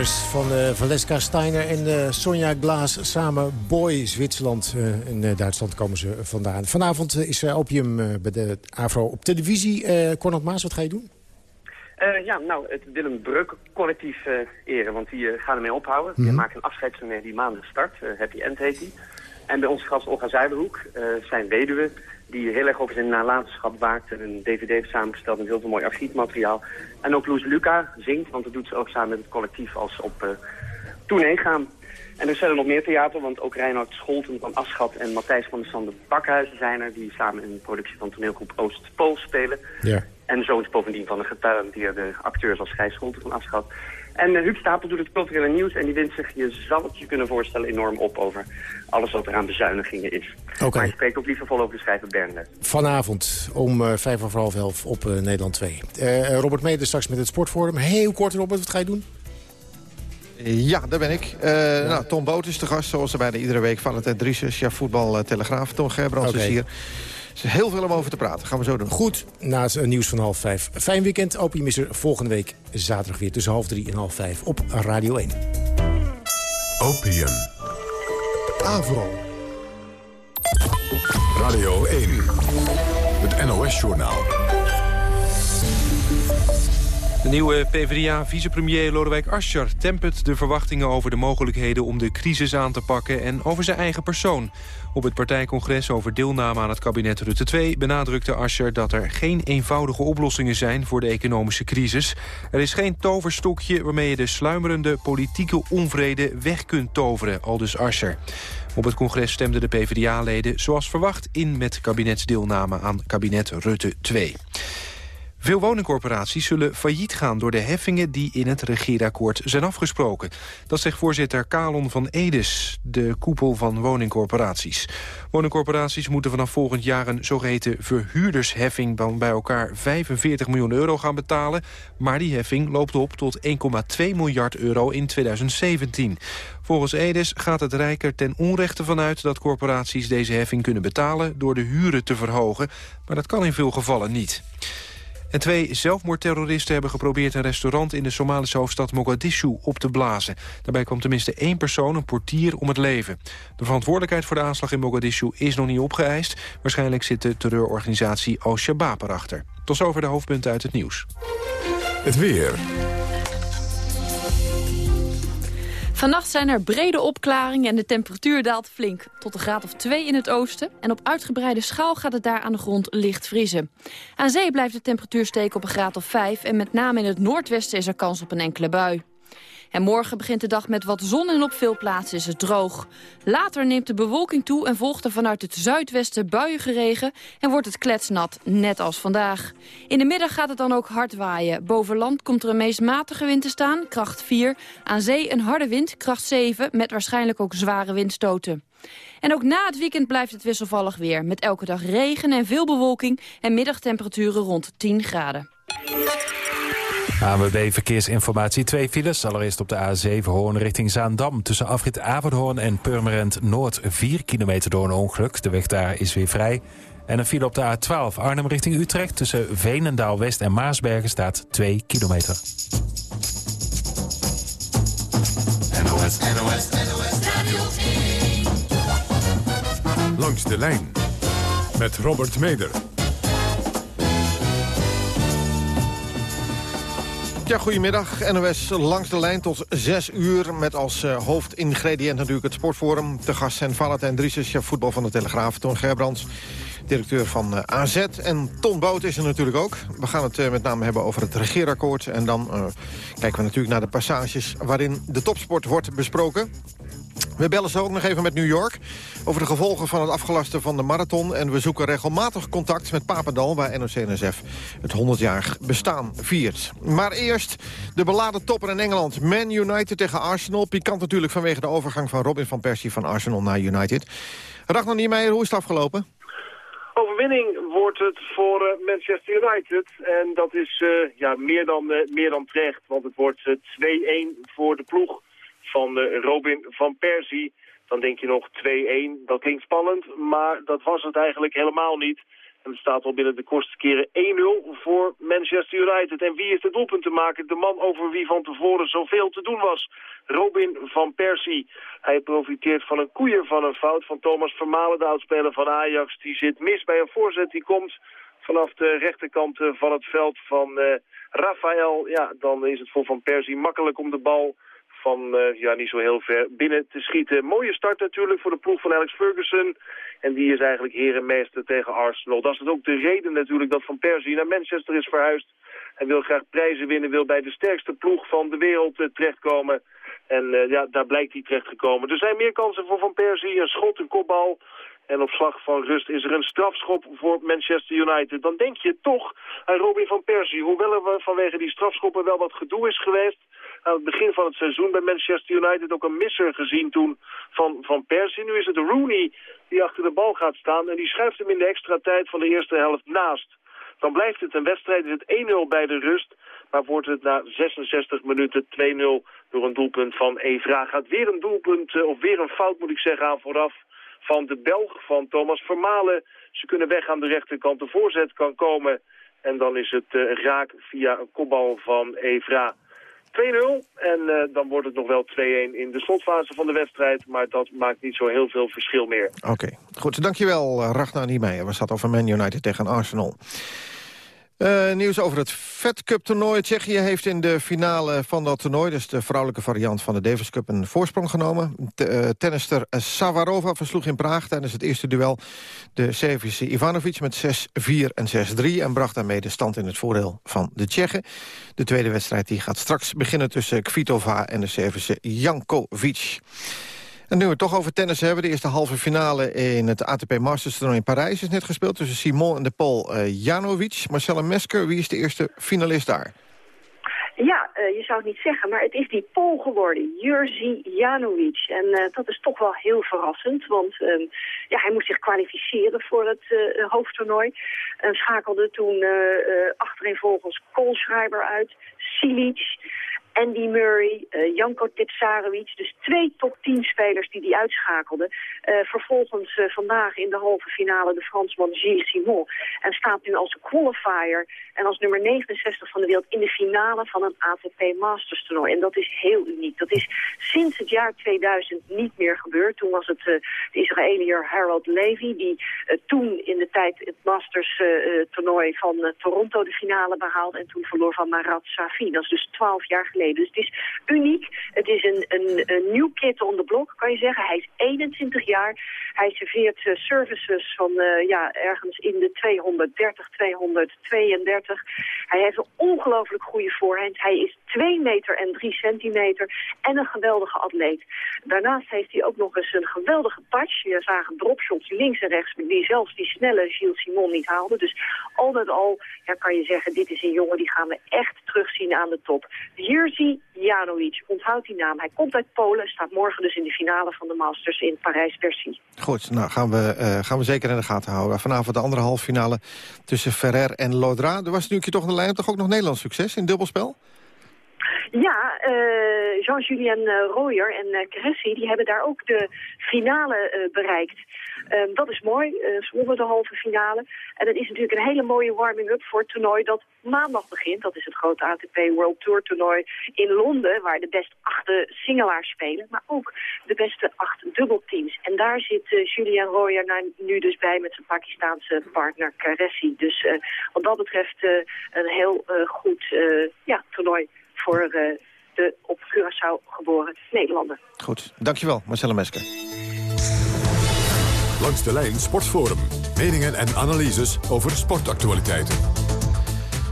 Van uh, Valeska Steiner en uh, Sonja Glaas samen Boy Zwitserland. Uh, in Duitsland komen ze vandaan. Vanavond is Opium bij de AVRO op televisie. Uh, Maas, wat ga je doen? ja, nou, het Willem Breuk collectief eren, want die gaan ermee ophouden. Mm -hmm. Die maken een afscheidstournee die maandag start. Happy End heet die. En bij onze gast Olga Zuiderhoek, zijn weduwe, die heel erg over zijn nalatenschap waakte. Een dvd heeft samengesteld met heel veel mooi archiefmateriaal. En ook Loes Luca zingt, want dat doet ze ook samen met het collectief als ze op uh, tournee gaan. En er zijn er nog meer theater, want ook Reinhard Scholten van Aschat en Matthijs van der Sander Bakhuizen zijn er... die samen in de productie van toneelgroep Oost-Pool spelen. Ja. En zo is bovendien van een getalenteerde acteur zoals Gijs Scholten van Aschat. En uh, Huub Stapel doet het culturele nieuws en die wint zich, je zal het je kunnen voorstellen, enorm op over alles wat er aan bezuinigingen is. Oké. Maar je spreekt ook liever vol over de schrijver Bernhard. Vanavond om uh, vijf over half elf op uh, Nederland 2. Robert Meder straks met het Sportforum. Heel kort Robert, wat ga je doen? Ja, daar ben ik. Uh, ja. nou, Tom Boot is de gast, zoals er bijna iedere week. Valentijn Driessen, ja, voetbal Telegraaf. Tom Gerbrands okay. is hier. Er is heel veel om over te praten. Gaan we zo doen. Goed, na het nieuws van half vijf. Fijn weekend. Opium is er volgende week zaterdag weer tussen half drie en half vijf op Radio 1. Opium. Avro. Radio 1. Het NOS-journaal. Nieuwe PvdA-vicepremier Lodewijk Asscher tempert de verwachtingen over de mogelijkheden om de crisis aan te pakken en over zijn eigen persoon. Op het partijcongres over deelname aan het kabinet Rutte 2 benadrukte Asscher dat er geen eenvoudige oplossingen zijn voor de economische crisis. Er is geen toverstokje waarmee je de sluimerende politieke onvrede weg kunt toveren, aldus Asscher. Op het congres stemden de PvdA-leden zoals verwacht in met kabinetsdeelname aan kabinet Rutte 2. Veel woningcorporaties zullen failliet gaan door de heffingen die in het regeerakkoord zijn afgesproken. Dat zegt voorzitter Kalon van Edes, de koepel van woningcorporaties. Woningcorporaties moeten vanaf volgend jaar een zogeheten verhuurdersheffing van bij elkaar 45 miljoen euro gaan betalen. Maar die heffing loopt op tot 1,2 miljard euro in 2017. Volgens Edes gaat het Rijk er ten onrechte vanuit dat corporaties deze heffing kunnen betalen door de huren te verhogen. Maar dat kan in veel gevallen niet. En twee zelfmoordterroristen hebben geprobeerd een restaurant in de Somalische hoofdstad Mogadishu op te blazen. Daarbij kwam tenminste één persoon, een portier, om het leven. De verantwoordelijkheid voor de aanslag in Mogadishu is nog niet opgeëist. Waarschijnlijk zit de terreurorganisatie Al-Shabaab erachter. Tot zover de hoofdpunten uit het nieuws. Het weer. Vannacht zijn er brede opklaringen en de temperatuur daalt flink. Tot een graad of 2 in het oosten. En op uitgebreide schaal gaat het daar aan de grond licht vriezen. Aan zee blijft de temperatuur steken op een graad of 5. En met name in het noordwesten is er kans op een enkele bui. En morgen begint de dag met wat zon en op veel plaatsen is het droog. Later neemt de bewolking toe en volgt er vanuit het zuidwesten buiige regen... en wordt het kletsnat, net als vandaag. In de middag gaat het dan ook hard waaien. Boven land komt er een meest matige wind te staan, kracht 4. Aan zee een harde wind, kracht 7, met waarschijnlijk ook zware windstoten. En ook na het weekend blijft het wisselvallig weer... met elke dag regen en veel bewolking en middagtemperaturen rond 10 graden. ANWB Verkeersinformatie. Twee files. Allereerst op de A7 Hoorn richting Zaandam. Tussen afrit Averhoorn en Purmerend Noord. 4 kilometer door een ongeluk. De weg daar is weer vrij. En een file op de A12 Arnhem richting Utrecht. Tussen Veenendaal West en Maasbergen staat 2 kilometer. NOS, NOS, NOS Radio 1. Langs de lijn. Met Robert Meder. Goedemiddag. NOS langs de lijn tot 6 uur... met als uh, hoofdingrediënt natuurlijk het sportforum. Te gast zijn Valentijn Driessen, chef voetbal van de Telegraaf. Ton Gerbrands, directeur van uh, AZ. En Ton Boot is er natuurlijk ook. We gaan het uh, met name hebben over het regeerakkoord. En dan kijken we natuurlijk naar de passages... waarin de topsport wordt besproken. We bellen zo ook nog even met New York over de gevolgen van het afgelasten van de marathon. En we zoeken regelmatig contact met Papendal, waar NOC-NSF het 100-jarig bestaan viert. Maar eerst de beladen topper in Engeland. Man United tegen Arsenal. Pikant natuurlijk vanwege de overgang van Robin van Persie van Arsenal naar United. Ragnar Niemeyer, hoe is het afgelopen? Overwinning wordt het voor uh, Manchester United. En dat is uh, ja, meer, dan, uh, meer dan terecht, want het wordt 2-1 voor de ploeg van Robin van Persie. Dan denk je nog 2-1, dat klinkt spannend, maar dat was het eigenlijk helemaal niet. En het staat al binnen de kortste keren 1-0 voor Manchester United. En wie is de doelpunt te maken? De man over wie van tevoren zoveel te doen was. Robin van Persie. Hij profiteert van een koeien van een fout van Thomas Vermalen, de oudspeler van Ajax. Die zit mis bij een voorzet. Die komt vanaf de rechterkant van het veld van uh, Rafael. Ja, dan is het voor Van Persie makkelijk om de bal van eh, ja, niet zo heel ver binnen te schieten. Mooie start natuurlijk voor de ploeg van Alex Ferguson. En die is eigenlijk herenmeester tegen Arsenal. Dat is ook de reden natuurlijk dat Van Persie naar Manchester is verhuisd. Hij wil graag prijzen winnen, wil bij de sterkste ploeg van de wereld uh, terechtkomen. En uh, ja, daar blijkt hij terechtgekomen. Er zijn meer kansen voor Van Persie. Een schot, een kopbal. En op slag van rust is er een strafschop voor Manchester United. Dan denk je toch aan Robin van Persie. Hoewel er vanwege die strafschoppen wel wat gedoe is geweest aan het begin van het seizoen bij Manchester United ook een misser gezien toen van Van Persie. Nu is het Rooney die achter de bal gaat staan en die schuift hem in de extra tijd van de eerste helft naast. Dan blijft het een wedstrijd, is het 1-0 bij de rust. Maar wordt het na 66 minuten 2-0 door een doelpunt van Evra. Gaat weer een doelpunt, of weer een fout moet ik zeggen, aan vooraf van de Belg, van Thomas Vermalen. Ze kunnen weg aan de rechterkant. De voorzet kan komen en dan is het uh, raak via een kopbal van Evra. 2-0 en uh, dan wordt het nog wel 2-1 in de slotfase van de wedstrijd. Maar dat maakt niet zo heel veel verschil meer. Oké, okay. goed. Dankjewel Ragnar Niemeyer. We zaten over Man United tegen Arsenal. Uh, nieuws over het Fed Cup toernooi. Tsjechië heeft in de finale van dat toernooi... dus de vrouwelijke variant van de Davis Cup... een voorsprong genomen. T uh, tennister Savarova versloeg in Praag tijdens het eerste duel... de Servische Ivanovic met 6-4 en 6-3... en bracht daarmee de stand in het voordeel van de Tsjechen. De tweede wedstrijd die gaat straks beginnen tussen Kvitova... en de Servische Jankovic. En nu we het toch over tennis hebben. De eerste halve finale in het ATP Masters toernooi in Parijs is net gespeeld... tussen Simon en de Pool uh, Janovic. Marcella Mesker, wie is de eerste finalist daar? Ja, uh, je zou het niet zeggen, maar het is die Pool geworden, Jerzy Janovic. En uh, dat is toch wel heel verrassend, want uh, ja, hij moest zich kwalificeren voor het hoofdtoernooi. En schakelde toen achtereenvolgens Koolschreiber uit, Silic... Andy Murray, uh, Janko. Dus twee top 10 spelers die die uitschakelden. Uh, vervolgens uh, vandaag in de halve finale de Fransman Gilles Simon. En staat nu als qualifier en als nummer 69 van de wereld in de finale van een ATP Masters toernooi. En dat is heel uniek. Dat is sinds het jaar 2000 niet meer gebeurd. Toen was het de Israëliër Harold Levy die toen in de tijd het Masters toernooi van Toronto de finale behaalde. En toen verloor van Marat Safi. Dat is dus 12 jaar geleden. Dus het is uniek. Het is een, een, een nieuw kit on the block, kan je zeggen. Hij is 21 jaar. Hij serveert uh, services van uh, ja, ergens in de 230, 232. Hij heeft een ongelooflijk goede voorhand. Hij is 2 meter en 3 centimeter en een geweldige atleet. Daarnaast heeft hij ook nog eens een geweldige touch. Je zagen dropshots links en rechts die zelfs die snelle Gilles Simon niet haalde. Dus al met al ja, kan je zeggen, dit is een jongen die gaan we echt terugzien aan de top. Jerzy Janovic, onthoud die naam. Hij komt uit Polen, staat morgen dus in de finale van de Masters in Parijs-Bercy. Goed, nou gaan we, uh, gaan we zeker in de gaten houden. Vanavond de andere halve finale tussen Ferrer en Lodra. Er was nu toch de lijn, toch ook nog Nederlands succes in dubbelspel? Ja, uh, Jean-Julien uh, Royer en uh, die hebben daar ook de finale bereikt. Um, dat is mooi, ze wonnen de halve finale. En dat is natuurlijk een hele mooie warming-up voor het toernooi dat maandag begint. Dat is het grote ATP World Tour toernooi in Londen, waar de best achte singelaars spelen. Maar ook de beste acht dubbelteams. En daar zit Julian Royer nou, nu dus bij met zijn Pakistaanse partner Caressi. Dus wat dat betreft een heel goed ja, toernooi voor uh, de op Curaçao geboren Nederlander. Goed, dankjewel Marcella Mesker. Langs de lijn Sportforum. Meningen en analyses over sportactualiteiten.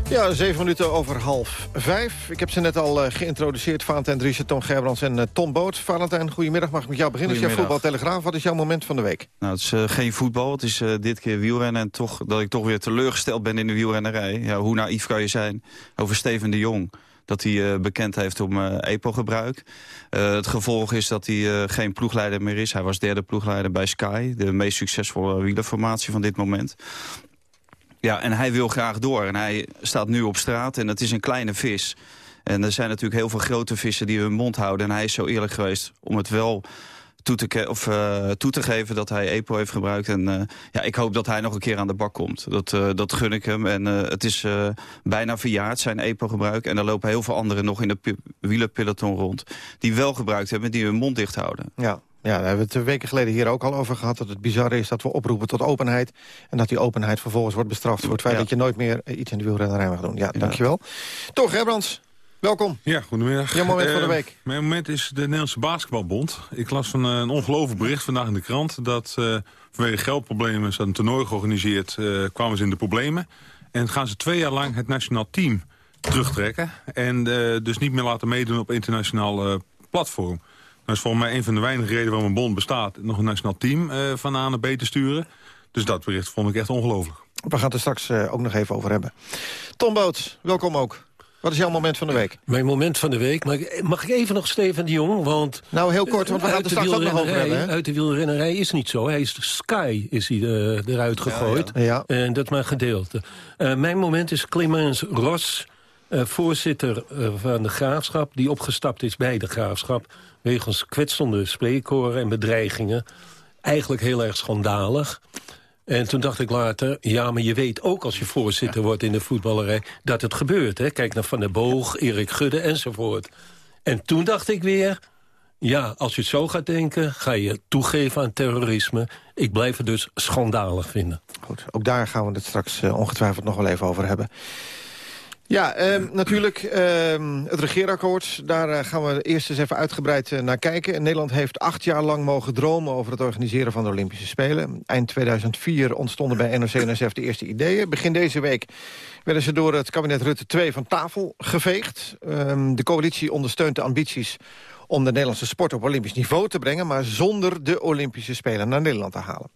Ja, zeven minuten over half vijf. Ik heb ze net al uh, geïntroduceerd. Valentijn Driessen, Tom Gerbrands en uh, Tom Boot. Valentijn, goedemiddag. Mag ik met jou beginnen? Is jij voetbaltelegraaf? Wat is jouw moment van de week? Nou, het is uh, geen voetbal. Het is dit keer wielrennen. En toch dat ik toch weer teleurgesteld ben in de wielrennerij. Ja, hoe naïef kan je zijn over Steven de Jong? Dat hij uh, bekend heeft om uh, EPO-gebruik. Uh, het gevolg is dat hij geen ploegleider meer is. Hij was derde ploegleider bij Sky, de meest succesvolle wielerformatie van dit moment. Ja, en hij wil graag door. En hij staat nu op straat en het is een kleine vis. En er zijn natuurlijk heel veel grote vissen die hun mond houden. En hij is zo eerlijk geweest om het wel toe te, of, uh, toe te geven dat hij EPO heeft gebruikt. En uh, ja, ik hoop dat hij nog een keer aan de bak komt. Dat, uh, dat gun ik hem. En het is bijna verjaard, zijn EPO-gebruik. En er lopen heel veel anderen nog in de wielerpeloton rond... die wel gebruikt hebben, die hun mond dicht houden. Ja, ja, daar hebben we het weken geleden hier ook al over gehad. Dat het bizarre is dat we oproepen tot openheid. En dat die openheid vervolgens wordt bestraft voor het feit dat je nooit meer iets in de wielrennerij mag doen. Ja, dankjewel. Toch, Gerbrands. Welkom. Ja, goedemiddag. Jouw moment van de Eh, week. mijn moment is de Nederlandse Basketbalbond. Ik las van eh, een ongelooflijk bericht vandaag in de krant... dat eh, vanwege geldproblemen, ze hadden een toernooi georganiseerd... eh, kwamen ze in de problemen. En gaan ze twee jaar lang het nationaal team terugtrekken. En dus niet meer laten meedoen op internationaal platform. Dat is volgens mij een van de weinige redenen waarom een bond bestaat... nog een nationaal team van A naar B te sturen. Dus dat bericht vond ik echt ongelooflijk. We gaan het er straks ook nog even over hebben. Tom Boots, welkom ook. Wat is jouw moment van de week? Mijn moment van de week. Mag ik, mag ik even nog Steven de Jong? Want, Nou, heel kort, want we gaan het er uit de straks ook nog over hebben? Uit de wielrennerij is niet zo. Hij is de Sky is hij, eh, eruit gegooid. Ja, ja. En dat maar gedeelte. Eh, mijn moment is Clemens Ros, eh, voorzitter eh, van de Graafschap... die opgestapt is bij de Graafschap... wegens kwetsende spreekkoren en bedreigingen. Eigenlijk heel erg schandalig. En toen dacht ik later, ja, maar je weet ook als je voorzitter wordt in de voetballerij... dat het gebeurt, hè. Kijk naar Van der Boog, Erik Gudde enzovoort. En toen dacht ik weer, ja, als je het zo gaat denken... ga je toegeven aan terrorisme. Ik blijf het dus schandalig vinden. Goed, ook daar gaan we het straks eh, ongetwijfeld nog wel even over hebben. Ja, ehm, natuurlijk ehm, het regeerakkoord. Daar eh, gaan we eerst eens even uitgebreid eh, naar kijken. Nederland heeft acht jaar lang mogen dromen over het organiseren van de Olympische Spelen. Eind 2004 ontstonden bij NOC-NSF de eerste ideeën. Begin deze week werden ze door het kabinet Rutte 2 van tafel geveegd. Ehm, de coalitie ondersteunt de ambities om de Nederlandse sport op Olympisch niveau te brengen... maar zonder de Olympische Spelen naar Nederland te halen.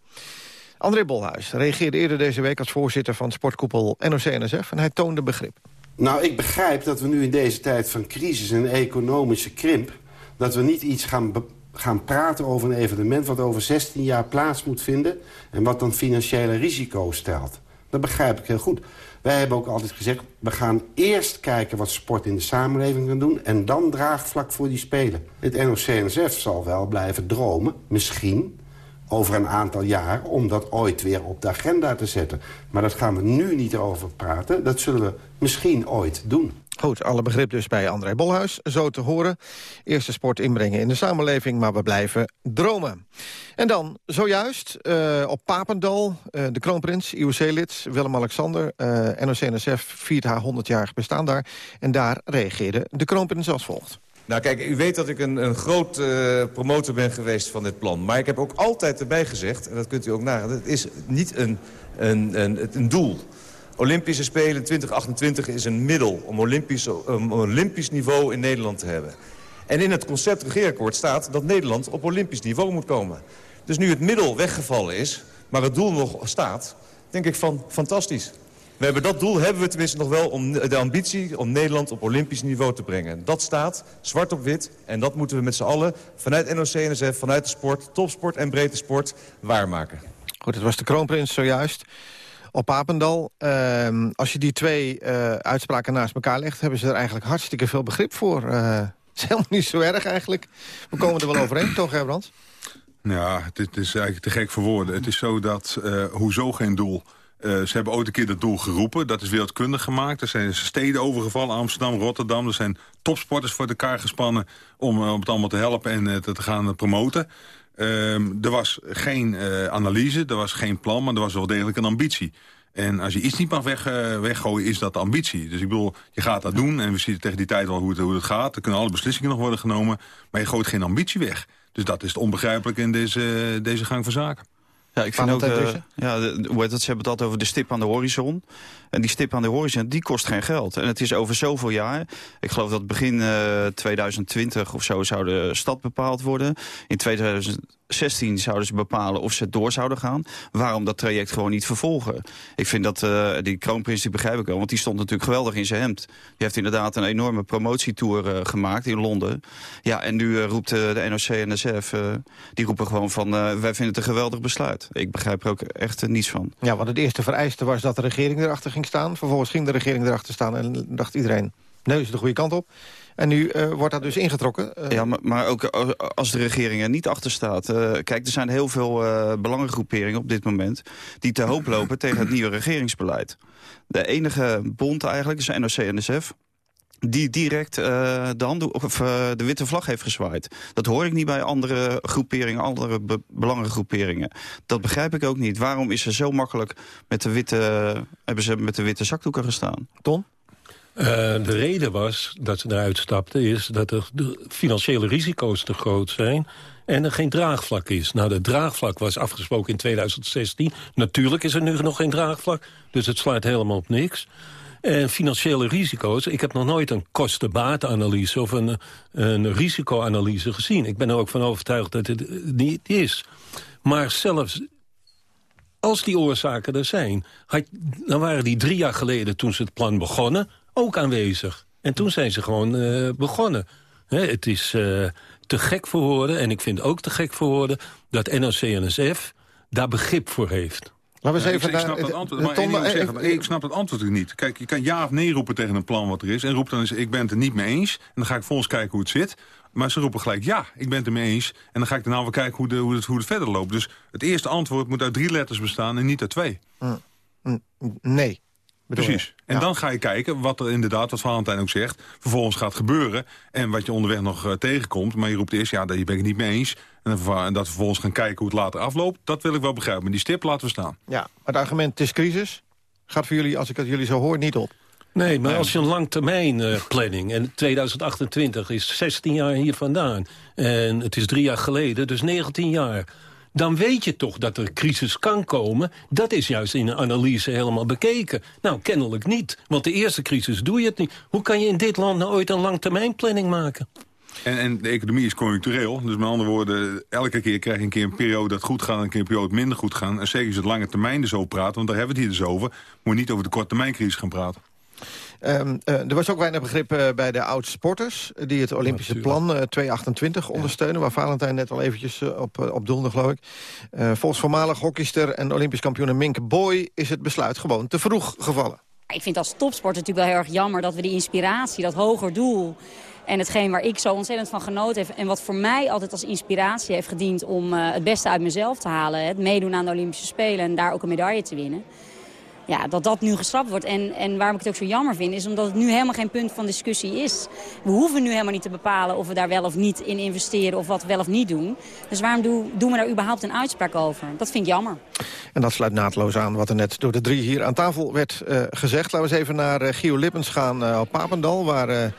André Bolhuis reageerde eerder deze week als voorzitter van sportkoepel NOC-NSF... en hij toonde begrip. Nou, ik begrijp dat we nu in deze tijd van crisis en economische krimp... dat we niet iets gaan, gaan praten over een evenement... wat over 16 jaar plaats moet vinden... en wat dan financiële risico's stelt. Dat begrijp ik heel goed. Wij hebben ook altijd gezegd... we gaan eerst kijken wat sport in de samenleving kan doen... en dan draagvlak voor die spelen. Het NOC-NSF zal wel blijven dromen, misschien over een aantal jaar... om dat ooit weer op de agenda te zetten. Maar dat gaan we nu niet over praten. Dat zullen we misschien ooit doen. Goed, alle begrip dus bij André Bolhuis. Zo te horen. Eerste sport inbrengen in de samenleving, maar we blijven dromen. En dan, zojuist, eh, op Papendal, eh, de kroonprins, IOC-lid Willem-Alexander... eh NOC-NSF viert haar 100-jarig bestaan daar. En daar reageerde de kroonprins als volgt. Nou kijk, u weet dat ik een, een groot eh, promotor ben geweest van dit plan. Maar ik heb ook altijd erbij gezegd, en dat kunt u ook nagaan... het is niet een, een, een, een doel. Olympische Spelen 2028 is een middel om Olympisch, om Olympisch niveau in Nederland te hebben. En in het concept regeerakkoord staat dat Nederland op Olympisch niveau moet komen. Dus nu het middel weggevallen is, maar het doel nog staat... denk ik van fantastisch. We hebben dat doel hebben we tenminste nog wel om de ambitie om Nederland op Olympisch niveau te brengen. Dat staat zwart op wit en dat moeten we met z'n allen vanuit NOC-NSF, vanuit de sport, topsport en breedte sport waarmaken. Goed, het was de kroonprins zojuist op Papendal. Ehm, als je die twee eh, uitspraken naast elkaar legt... hebben ze er eigenlijk hartstikke veel begrip voor. Eh, het is helemaal niet zo erg eigenlijk. We komen er wel overheen, toch Gerbrands? Ja, dit is eigenlijk te gek voor woorden. Het is zo dat, eh, hoezo geen doel... Eh, ze hebben ooit een keer dat doel geroepen. Dat is wereldkundig gemaakt. Er zijn steden overgevallen, Amsterdam, Rotterdam. Er zijn topsporters voor elkaar gespannen om, eh, om het allemaal te helpen en eh, te, te gaan promoten. Ehm, er was geen analyse, er was geen plan, maar er was wel degelijk een ambitie. En als je iets niet mag weg, weggooien, is dat de ambitie. Dus ik bedoel, je gaat dat doen en we zien tegen die tijd wel hoe het, hoe het gaat. Er kunnen alle beslissingen nog worden genomen, maar je gooit geen ambitie weg. Dus dat is het onbegrijpelijk in deze, deze gang van zaken. Ja, ik vind ook, uh, ja, de, hoe heet dat, ze hebben het altijd over de stip aan de horizon. En die stip aan de horizon, die kost geen geld. En het is over zoveel jaar. Ik geloof dat begin uh, 2020 of zo zou de stad bepaald worden. In 2016 zouden ze bepalen of ze door zouden gaan. Waarom dat traject gewoon niet vervolgen? Ik vind dat, uh, die kroonprins, die begrijp ik wel. Want die stond natuurlijk geweldig in zijn hemd. Die heeft inderdaad een enorme promotietour uh, gemaakt in Londen. Ja, en nu roept de NOC-NSF, die roepen gewoon van... wij vinden het een geweldig besluit. Ik begrijp er ook echt niets van. Ja, want het eerste vereiste was dat de regering erachter ging staan. Vervolgens ging de regering erachter staan en dacht iedereen... nee, is de goede kant op. En nu uh, wordt dat dus ingetrokken. Uh... Ja, maar, maar, ook als de regering er niet achter staat. Uh, kijk, er zijn heel veel belangengroeperingen op dit moment... die te hoop lopen tegen het nieuwe regeringsbeleid. De enige bond eigenlijk is NOC-NSF die direct uh, de, of, uh, de witte vlag heeft gezwaaid. Dat hoor ik niet bij andere groeperingen, andere be belangengroeperingen. Dat begrijp ik ook niet. Waarom is er zo makkelijk met de witte, hebben ze met de witte zakdoeken gestaan? Ton? Uh, de reden was dat ze eruit stapten... is dat er de financiële risico's te groot zijn en er geen draagvlak is. Nou, de draagvlak was afgesproken in 2016. Natuurlijk is er nu nog geen draagvlak, dus het slaat helemaal op niks. En financiële risico's, ik heb nog nooit een kosten-batenanalyse... of een, een risicoanalyse gezien. Ik ben er ook van overtuigd dat het niet is. Maar zelfs als die oorzaken er zijn... Had, dan waren die drie jaar geleden, toen ze het plan begonnen... ook aanwezig. En toen zijn ze gewoon uh, begonnen. het is uh, te gek voor woorden, en ik vind ook te gek voor woorden... dat NOC-NSF daar begrip voor heeft. Laten we eens even ik, snap dat antwoord, maar zeggen, ik snap dat antwoord niet. Kijk, je kan ja of nee roepen tegen een plan wat er is... en roep dan eens, ik ben het er niet mee eens... en dan ga ik volgens kijken hoe het zit. Maar ze roepen gelijk, ja, ik ben het ermee eens... en dan ga ik daarna wel kijken hoe, de, hoe, het, hoe het verder loopt. Dus het eerste antwoord moet uit drie letters bestaan en niet uit twee. Mm. Mm. Nee. Precies. En dan ga je kijken wat er inderdaad, wat Valentijn ook zegt... vervolgens gaat gebeuren en wat je onderweg nog uh, tegenkomt. Maar je roept eerst, ja, daar ben ik het niet mee eens. En, en dat we vervolgens gaan kijken hoe het later afloopt. Dat wil ik wel begrijpen. Maar die stip laten we staan. Ja, maar het argument, het is crisis. Gaat voor jullie, als ik het jullie zo hoor, niet op. Nee, maar als je een langtermijn uh, planning... en 2028 is 16 jaar hier vandaan... en het is drie jaar geleden, dus 19 jaar dan weet je toch dat er crisis kan komen. Dat is juist in een analyse helemaal bekeken. Nou, kennelijk niet, want de eerste crisis doe je het niet. Hoe kan je in dit land nou ooit een langtermijnplanning maken? En, en, de economie is conjunctureel. Dus met andere woorden, elke keer krijg je een keer een periode dat goed gaat... en een keer een periode minder goed gaan. En zeker als het lange termijn dus over praten, want daar hebben we het hier dus over... moet je niet over de korte gaan praten. Um, uh, er was ook weinig begrip uh, bij de oud-sporters... die het Olympische plan uh, 228 ondersteunen... waar Valentijn net al eventjes op, op doelde, geloof ik. volgens voormalig hockeyster en Olympisch kampioen Minke Boy... is het besluit gewoon te vroeg gevallen. Ik vind als topsport natuurlijk wel heel erg jammer... dat we die inspiratie, dat hoger doel... En hetgeen waar ik zo ontzettend van genoten heb... en wat voor mij altijd als inspiratie heeft gediend... om het beste uit mezelf te halen. Het meedoen aan de Olympische Spelen en daar ook een medaille te winnen ja, dat dat nu geschrapt wordt. En, en waarom ik het ook zo jammer vind, is omdat het nu helemaal geen punt van discussie is. We hoeven nu helemaal niet te bepalen of we daar wel of niet in investeren of wat we wel of niet doen. Dus waarom doen, doen we daar überhaupt een uitspraak over? Dat vind ik jammer. En dat sluit naadloos aan wat er net door de drie hier aan tafel werd uh, gezegd. Laten we eens even naar uh, Gio Lippens gaan uh, op Papendal, waar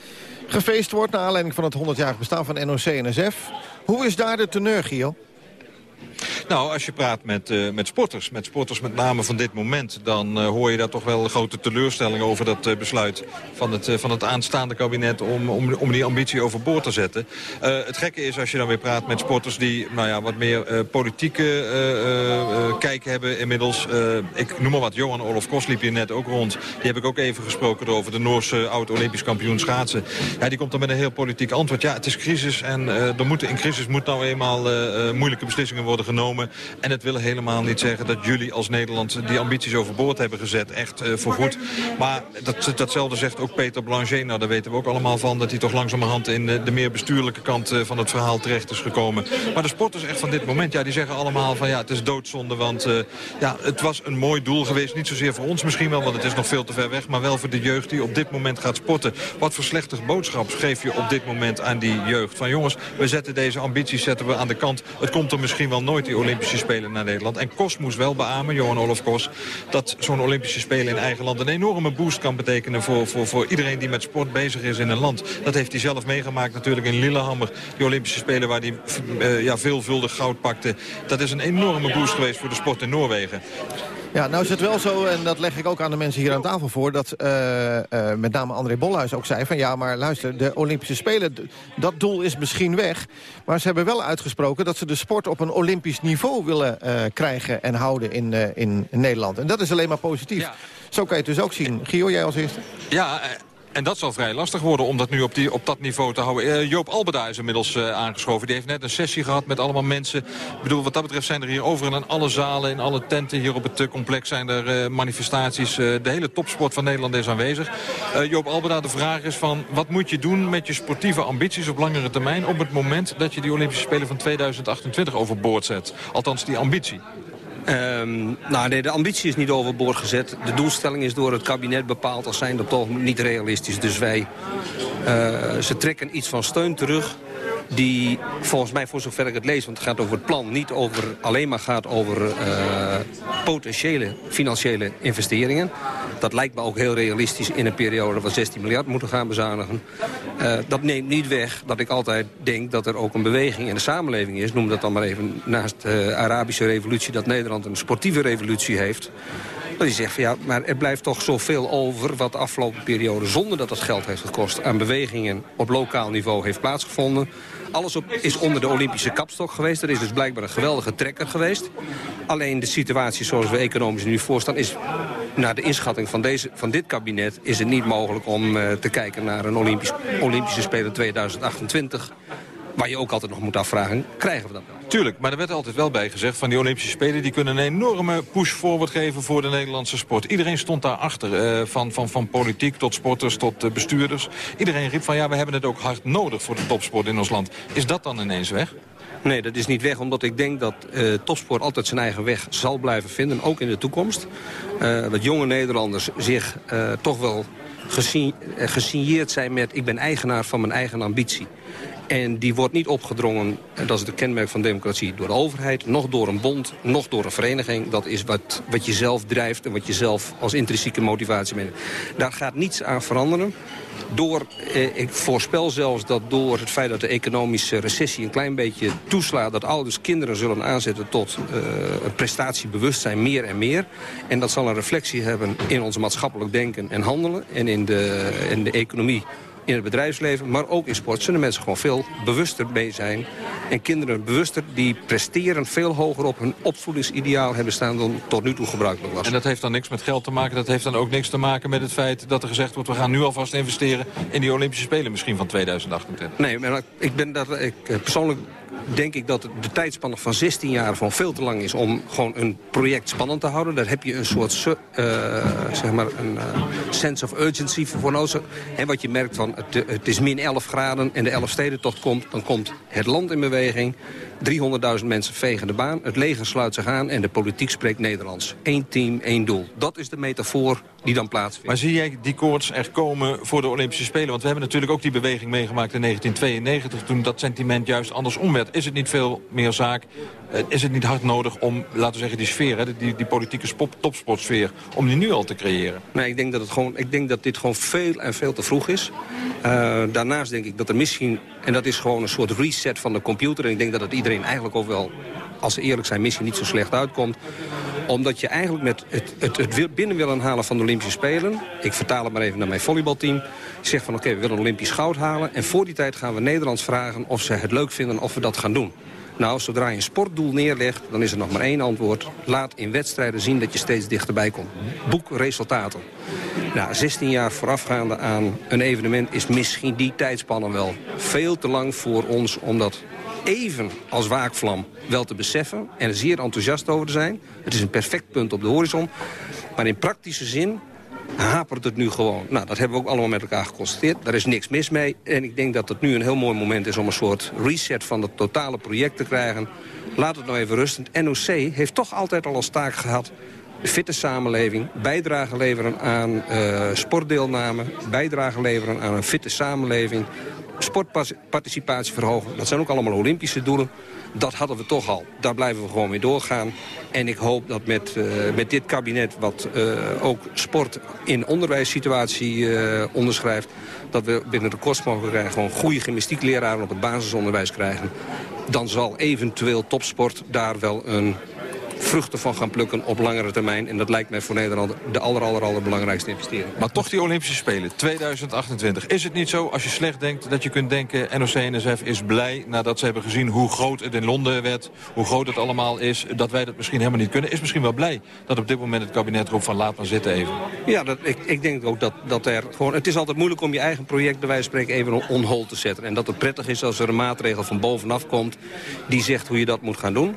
gefeest wordt... naar aanleiding van het 100-jarig bestaan van NOC-NSF. Hoe is daar de teneur, Gio? Nou, als je praat met, uh, met sporters, met sporters met name van dit moment... dan uh, hoor je daar toch wel grote teleurstelling over dat uh, besluit van het, van het aanstaande kabinet... om, om, om die ambitie overboord te zetten. het gekke is als je dan weer praat met sporters die nou ja, wat meer politieke kijk hebben inmiddels. ik noem maar wat, Johan Olof Kos liep hier net ook rond. Die heb ik ook even gesproken over de Noorse oud-Olympisch kampioen schaatsen. Ja, die komt dan met een heel politiek antwoord. Ja, het is crisis en er moeten, in crisis moet nou eenmaal moeilijke beslissingen worden genomen. En het wil helemaal niet zeggen dat jullie als Nederland die ambities overboord hebben gezet. Echt uh, voorgoed. Maar dat, datzelfde zegt ook Peter Blanchet. Nou, daar weten we ook allemaal van dat hij toch langzamerhand in de, de meer bestuurlijke kant uh, van het verhaal terecht is gekomen. Maar de sporters echt van dit moment, ja, die zeggen allemaal van ja, het is doodzonde. Want ja, het was een mooi doel geweest. Niet zozeer voor ons misschien wel, want het is nog veel te ver weg. Maar wel voor de jeugd die op dit moment gaat sporten. Wat voor slechte boodschap geef je op dit moment aan die jeugd? Van jongens, we zetten deze ambities zetten we aan de kant. Het komt er misschien wel nooit, die Olympische Spelen naar Nederland. En Kos moest wel beamen, Johan Olof Kos... dat zo'n Olympische Spelen in eigen land een enorme boost kan betekenen... voor, voor, voor iedereen die met sport bezig is in een land. Dat heeft hij zelf meegemaakt natuurlijk in Lillehammer. Die Olympische Spelen waar hij uh, ja, veelvuldig goud pakte. Dat is een enorme boost geweest voor de sport in Noorwegen. Ja, nou is het wel zo, en dat leg ik ook aan de mensen hier aan tafel voor... dat uh, uh, met name André Bolhuis ook zei van... ja, maar luister, de Olympische Spelen, dat doel is misschien weg. Maar ze hebben wel uitgesproken dat ze de sport op een Olympisch niveau willen uh, krijgen... en houden in, in Nederland. En dat is alleen maar positief. Ja. Zo kan je het dus ook zien. Gio, jij als eerste? Ja, en dat zal vrij lastig worden om dat nu op, die, op dat niveau te houden. Uh, Joop Albeda is inmiddels uh, aangeschoven. Die heeft net een sessie gehad met allemaal mensen. Ik bedoel, wat dat betreft zijn er hier overal in alle zalen, in alle tenten hier op het uh, complex zijn er manifestaties. de hele topsport van Nederland is aanwezig. Joop Albeda, de vraag is van wat moet je doen met je sportieve ambities op langere termijn op het moment dat je die Olympische Spelen van 2028 overboord zet? Althans, die ambitie. Um, nou nee, de ambitie is niet overboord gezet. De doelstelling is door het kabinet bepaald als zijn dat toch niet realistisch. Dus wij, uh, ze trekken iets van steun terug die volgens mij, voor zover ik het lees... want het gaat over het plan, niet over, alleen maar gaat over uh, potentiële financiële investeringen. Dat lijkt me ook heel realistisch in een periode van 16 miljard moeten gaan bezuinigen. Uh, dat neemt niet weg dat ik altijd denk dat er ook een beweging in de samenleving is. Noem dat dan maar even naast de Arabische revolutie... dat Nederland een sportieve revolutie heeft... Hij zegt van ja, maar er blijft toch zoveel over wat de afgelopen periode zonder dat het geld heeft gekost aan bewegingen op lokaal niveau heeft plaatsgevonden. Alles op, is onder de Olympische kapstok geweest. Er is dus blijkbaar een geweldige trekker geweest. Alleen de situatie zoals we economisch nu voorstaan is... naar de inschatting van, deze, van dit kabinet is het niet mogelijk om uh, te kijken naar een Olympisch, Olympische Spelen 2028 waar je ook altijd nog moet afvragen, krijgen we dat wel? Tuurlijk, maar er werd altijd wel bij gezegd van die Olympische Spelen... die kunnen een enorme push forward geven voor de Nederlandse sport. Iedereen stond daarachter, uh, van, van, van politiek tot sporters tot uh, bestuurders. Iedereen riep van ja, we hebben het ook hard nodig voor de topsport in ons land. Is dat dan ineens weg? Nee, dat is niet weg, omdat ik denk dat uh, topsport altijd zijn eigen weg zal blijven vinden, ook in de toekomst. Uh, dat jonge Nederlanders zich uh, toch wel gesigneerd zijn met... ik ben eigenaar van mijn eigen ambitie. En die wordt niet opgedrongen, en dat is het kenmerk van democratie... door de overheid, nog door een bond, nog door een vereniging. Dat is wat, wat je zelf drijft en wat je zelf als intrinsieke motivatie bent. Daar gaat niets aan veranderen. Door, eh, ik voorspel zelfs dat door het feit dat de economische recessie een klein beetje toeslaat... dat ouders kinderen zullen aanzetten tot een prestatiebewustzijn meer en meer. En dat zal een reflectie hebben in ons maatschappelijk denken en handelen... en in de, in de economie in het bedrijfsleven, maar ook in sport... zullen mensen gewoon veel bewuster mee zijn. En kinderen bewuster, die presteren veel hoger op hun opvoedingsideaal... hebben staan dan tot nu toe gebruikelijk was. En dat heeft dan niks met geld te maken. Dat heeft dan ook niks te maken met het feit dat er gezegd wordt... we gaan nu alvast investeren in die Olympische Spelen misschien van 2028. Nee, maar ik ben daar ik, eh, persoonlijk denk ik dat de tijdspanne van 16 jaar van veel te lang is... om gewoon een project spannend te houden. Daar heb je een soort uh, zeg maar een uh, sense of urgency voor nodig. En wat je merkt van het, is min 11 graden en de 11 stedentocht komt... dan komt het land in beweging. 300.000 mensen vegen de baan. Het leger sluit zich aan en de politiek spreekt Nederlands. Eén team, één doel. Dat is de metafoor die dan plaatsvindt. Maar zie jij die koorts er komen voor de Olympische Spelen? Want we hebben natuurlijk ook die beweging meegemaakt in 1992... toen dat sentiment juist andersom werd. Is het niet veel meer zaak uh, is het niet hard nodig om, laten we zeggen, die sfeer, hè, die, die politieke spop, topsportsfeer, om die nu al te creëren? Nee, ik denk dat, het gewoon, ik denk dat dit gewoon veel en veel te vroeg is. Uh, daarnaast denk ik dat er misschien, en dat is gewoon een soort reset van de computer, en ik denk dat het iedereen eigenlijk ook wel, als ze eerlijk zijn, misschien niet zo slecht uitkomt omdat je eigenlijk met het, het, het binnen willen halen van de Olympische Spelen... ik vertaal het maar even naar mijn volleybalteam... zegt van oké, we willen Olympisch goud halen... en voor die tijd gaan we Nederlands vragen of ze het leuk vinden of we dat gaan doen. Nou, zodra je een sportdoel neerlegt, dan is er nog maar één antwoord. Laat in wedstrijden zien dat je steeds dichterbij komt. Boek resultaten. Nou, 16 jaar voorafgaande aan een evenement is misschien die tijdspanne wel veel te lang voor ons om dat even als waakvlam wel te beseffen en er zeer enthousiast over te zijn. Het is een perfect punt op de horizon. Maar in praktische zin hapert het nu gewoon. Nou, dat hebben we ook allemaal met elkaar geconstateerd. Daar is niks mis mee. En ik denk dat het nu een heel mooi moment is om een soort reset van het totale project te krijgen. Laat het nou even rusten. NOC heeft toch altijd al als taak gehad fitte samenleving, bijdrage leveren aan uh, sportdeelname... bijdrage leveren aan een fitte samenleving, sportparticipatie verhogen. Dat zijn ook allemaal Olympische doelen. Dat hadden we toch al. Daar blijven we gewoon mee doorgaan. En ik hoop dat met, uh, met dit kabinet, wat uh, ook sport in onderwijssituatie uh, onderschrijft... dat we binnen de kost mogen krijgen gewoon goede gymnastiekleraren op het basisonderwijs krijgen. Dan zal eventueel topsport daar wel een vruchten van gaan plukken op langere termijn. En dat lijkt mij voor Nederland de aller, aller, allerbelangrijkste investering. Maar toch die Olympische Spelen, 2028. Is het niet zo, als je slecht denkt, dat je kunt denken... NOC-NSF is blij nadat ze hebben gezien hoe groot het in Londen werd... hoe groot het allemaal is, dat wij dat misschien helemaal niet kunnen. Is misschien wel blij dat op dit moment het kabinet roept van laat maar zitten even. Ja, dat, ik, ik denk ook dat, dat er gewoon... Het is altijd moeilijk om je eigen project bij wijze van spreken even on hold te zetten. En dat het prettig is als er een maatregel van bovenaf komt... die zegt hoe je dat moet gaan doen.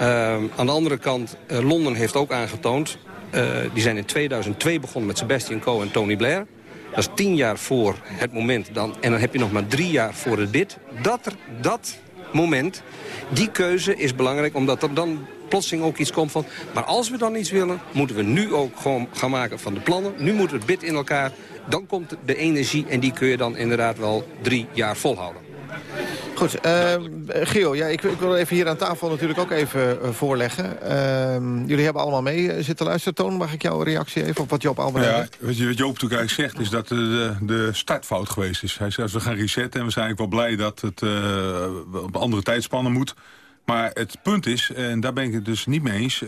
Uh, aan de andere kant, uh, Londen heeft ook aangetoond... Uh, die zijn in 2002 begonnen met Sebastian Coe en Tony Blair. Dat is tien jaar voor het moment. Dan, en dan heb je nog maar drie jaar voor het bid. Dat, er, dat moment, die keuze is belangrijk... omdat er dan plotseling ook iets komt van... maar als we dan iets willen, moeten we nu ook gewoon gaan maken van de plannen. Nu moet het bid in elkaar. Dan komt de energie en die kun je dan inderdaad wel drie jaar volhouden. Goed, uh, Gio, ja, ik, ik, wil even hier aan tafel natuurlijk ook even uh, voorleggen. Uh, jullie hebben allemaal mee zitten luisteren. Toon, mag ik jouw reactie even op wat Joop Albert ja, Wat Joop natuurlijk eigenlijk zegt, is dat de, de startfout geweest is. Hij zegt, we gaan resetten en we zijn eigenlijk wel blij dat het op andere tijdspannen moet. Maar het punt is, en daar ben ik het dus niet mee eens...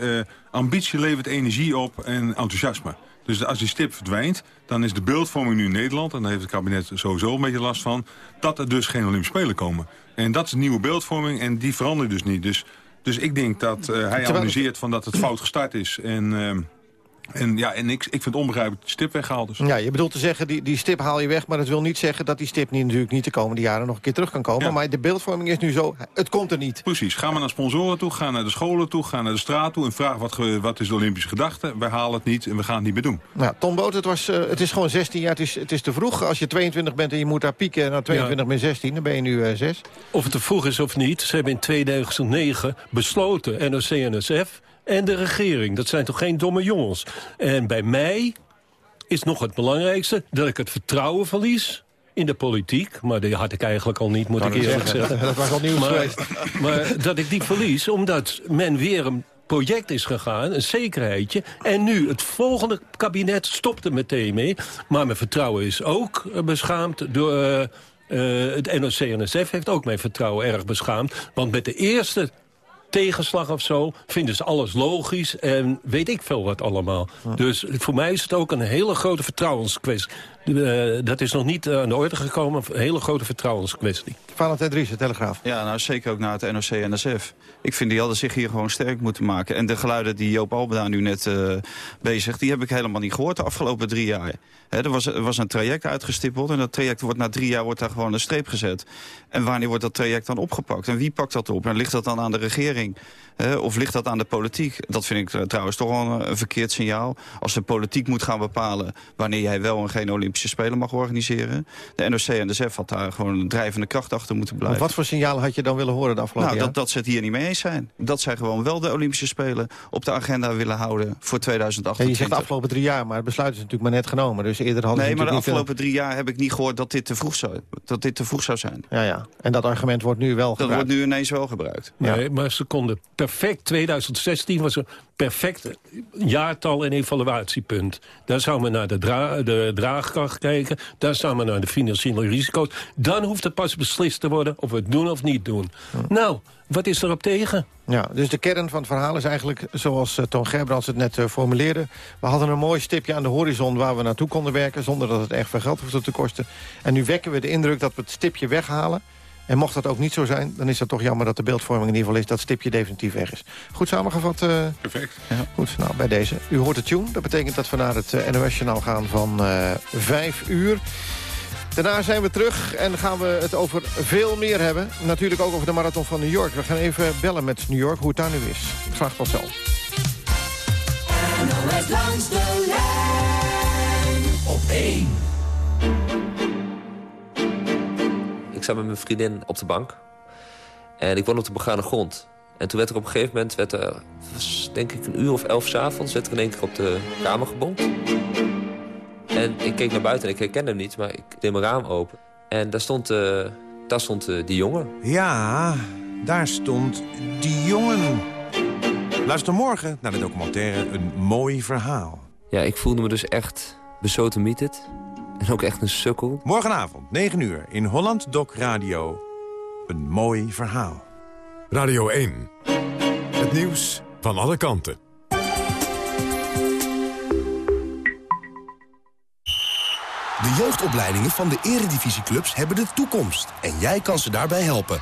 ambitie levert energie op en enthousiasme. Dus als die stip verdwijnt, dan is de beeldvorming nu in Nederland... en daar heeft het kabinet sowieso een beetje last van... dat er dus geen Olympische Spelen komen. En dat is een nieuwe beeldvorming en die verandert dus niet. Dus, dus ik denk dat uh, hij analyseert van dat het fout gestart is... en uh, en, ja, en ik, ik vind het onbegrijpelijk dat die stip weggehaald is. Ja, je bedoelt te zeggen, die, die stip haal je weg... maar dat wil niet zeggen dat die stip niet, natuurlijk niet de komende jaren... nog een keer terug kan komen. Maar de beeldvorming is nu zo, het komt er niet. Precies. Ga maar naar sponsoren toe, ga naar de scholen toe... ga naar de straat toe en vraag wat, wat is de Olympische gedachte. Wij halen het niet en we gaan het niet meer doen. Nou, Tom Boot, het, was, uh, het is gewoon 16 jaar, het is, het is te vroeg. Als je 22 bent en je moet daar pieken naar 22 ja. 16... dan ben je nu uh, 6. Of het te vroeg is of niet, ze hebben in 2009 besloten, NOC-NSF en de regering. Dat zijn toch geen domme jongens. En bij mij is nog het belangrijkste dat ik het vertrouwen verlies in de politiek. Maar die had ik eigenlijk al niet, moet nou, ik eerlijk zeggen. Dat was al nieuws maar, geweest. Maar dat ik die verlies, omdat men weer een project is gegaan, een zekerheidje. En nu, het volgende kabinet stopt er meteen mee. Maar mijn vertrouwen is ook beschaamd door... Uh, uh, het NOC-NSF heeft ook mijn vertrouwen erg beschaamd. Want met de eerste tegenslag of zo, vinden ze alles logisch en weet ik veel wat allemaal. Dus voor mij is het ook een hele grote vertrouwenskwestie. Uh, dat is nog niet aan de orde gekomen, een hele grote vertrouwenskwestie. Valentijn Dries, de Telegraaf. Ja, nou zeker ook naar het NOC-NSF. Ik vind die hadden zich hier gewoon sterk moeten maken. En de geluiden die Joop Albeda nu net uh, bezig, die heb ik helemaal niet gehoord de afgelopen drie jaar. He, er, was, er was een traject uitgestippeld en dat traject wordt na drie jaar wordt daar gewoon een streep gezet. En wanneer wordt dat traject dan opgepakt? En wie pakt dat op? En ligt dat dan aan de regering? He, of ligt dat aan de politiek? Dat vind ik trouwens toch wel een, een verkeerd signaal. Als de politiek moet gaan bepalen wanneer jij wel en geen Olympische Spelen mag organiseren. De NOC en de ZEF had daar gewoon een drijvende kracht achter moeten blijven. Maar wat voor signaal had je dan willen horen de afgelopen nou, jaar? Dat, dat ze het hier niet mee eens zijn. Dat zij gewoon wel de Olympische Spelen op de agenda willen houden voor 2028. Ja, je zegt de afgelopen drie jaar, maar het besluit is natuurlijk maar net genomen. Dus eerder hadden nee, maar de afgelopen drie jaar heb ik niet gehoord dat dit te vroeg zou, dat dit te vroeg zou zijn. Ja, ja. En dat argument wordt nu wel dat gebruikt. wordt nu ineens wel gebruikt. Nee, maar ze konden perfect. 2016 was een perfect jaartal en evaluatiepunt. Daar zou men naar de, dra de draagkracht kijken. Daar zou men naar de financiële risico's. Dan hoeft het pas beslist te worden of we het doen of niet doen. Nou, wat is erop tegen? Ja, dus de kern van het verhaal is eigenlijk, zoals uh, Toon Gerbrands het net uh, formuleerde... we hadden een mooi stipje aan de horizon waar we naartoe konden werken... zonder dat het echt veel geld hoefde te kosten. En nu wekken we de indruk dat we het stipje weghalen... En mocht dat ook niet zo zijn, dan is het toch jammer dat de beeldvorming in ieder geval is... dat stipje definitief weg is. Goed samengevat? Uh... Perfect. Ja. Goed, nou, bij deze. U hoort de tune. Dat betekent dat we naar het uh, NOS-journaal gaan van uh, vijf uur. Daarna zijn we terug en gaan we het over veel meer hebben. Natuurlijk ook over de marathon van New York. We gaan even bellen met New York, hoe het daar nu is. Graag tot zo. NOS langs de lijn op één. Ik zat met mijn vriendin op de bank. En ik woon op de begane grond. En toen werd er op een gegeven moment, werd er, was denk ik een uur of elf s'avonds... werd er in één keer op de kamer gebomd. En ik keek naar buiten en ik herkende hem niet, maar ik deed mijn raam open. En daar stond, uh, daar stond uh, die jongen. Ja, daar stond die jongen. Luister morgen naar de documentaire Een Mooi Verhaal. Ja, ik voelde me dus echt besotemieterd. En ook echt een sukkel. Morgenavond, 9 uur, in Holland Doc Radio. Een mooi verhaal. Radio 1. Het nieuws van alle kanten. De jeugdopleidingen van de eredivisieclubs hebben de toekomst. En jij kan ze daarbij helpen.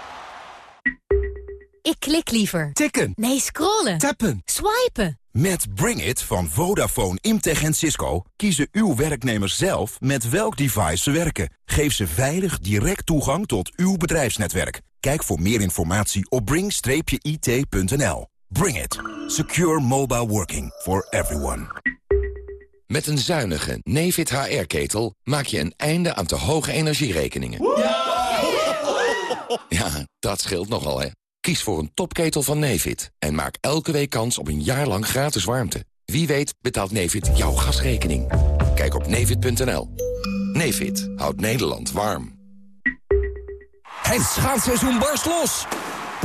Ik klik liever. Tikken. Nee, scrollen. Tappen. Swipen. Met Bring It van Vodafone, Imtech en Cisco kiezen uw werknemers zelf met welk device ze werken. Geef ze veilig direct toegang tot uw bedrijfsnetwerk. Kijk voor meer informatie op bring-it.nl. Bring It. Secure mobile working for everyone. Met een zuinige Nefit HR-ketel maak je een einde aan te hoge energierekeningen. Ja, dat scheelt nogal, hè. Kies voor een topketel van Nefit en maak elke week kans op een jaar lang gratis warmte. Wie weet betaalt Nefit jouw gasrekening. Kijk op nefit.nl. Nefit houdt Nederland warm. Het schaatsseizoen barst los.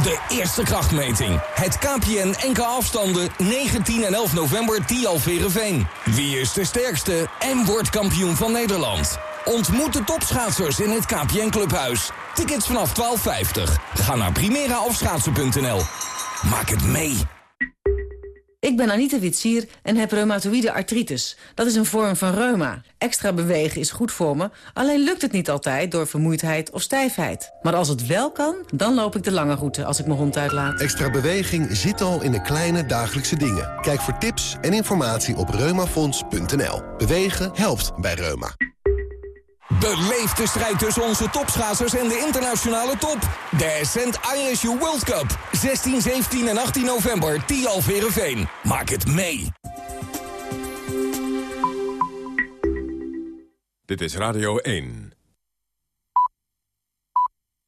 De eerste krachtmeting. Het KPN NK afstanden 19 en 11 november Tialverenveen. Wie is de sterkste en wordt kampioen van Nederland? Ontmoet de topschaatsers in het KPN Clubhuis. Tickets vanaf 12,50. Ga naar primeraofschaatsen.nl. Maak het mee. Ik ben Anita Witsier en heb reumatoïde artritis. Dat is een vorm van reuma. Extra bewegen is goed voor me, alleen lukt het niet altijd door vermoeidheid of stijfheid. Maar als het wel kan, dan loop ik de lange route als ik mijn hond uitlaat. Extra beweging zit al in de kleine dagelijkse dingen. Kijk voor tips en informatie op reumafonds.nl. Bewegen helpt bij reuma. Beleef de strijd tussen onze topschaatsers en de internationale top. De Ascent ISU World Cup. 16, 17 en 18 november, Tialverenveen. Maak het mee. Dit is Radio 1.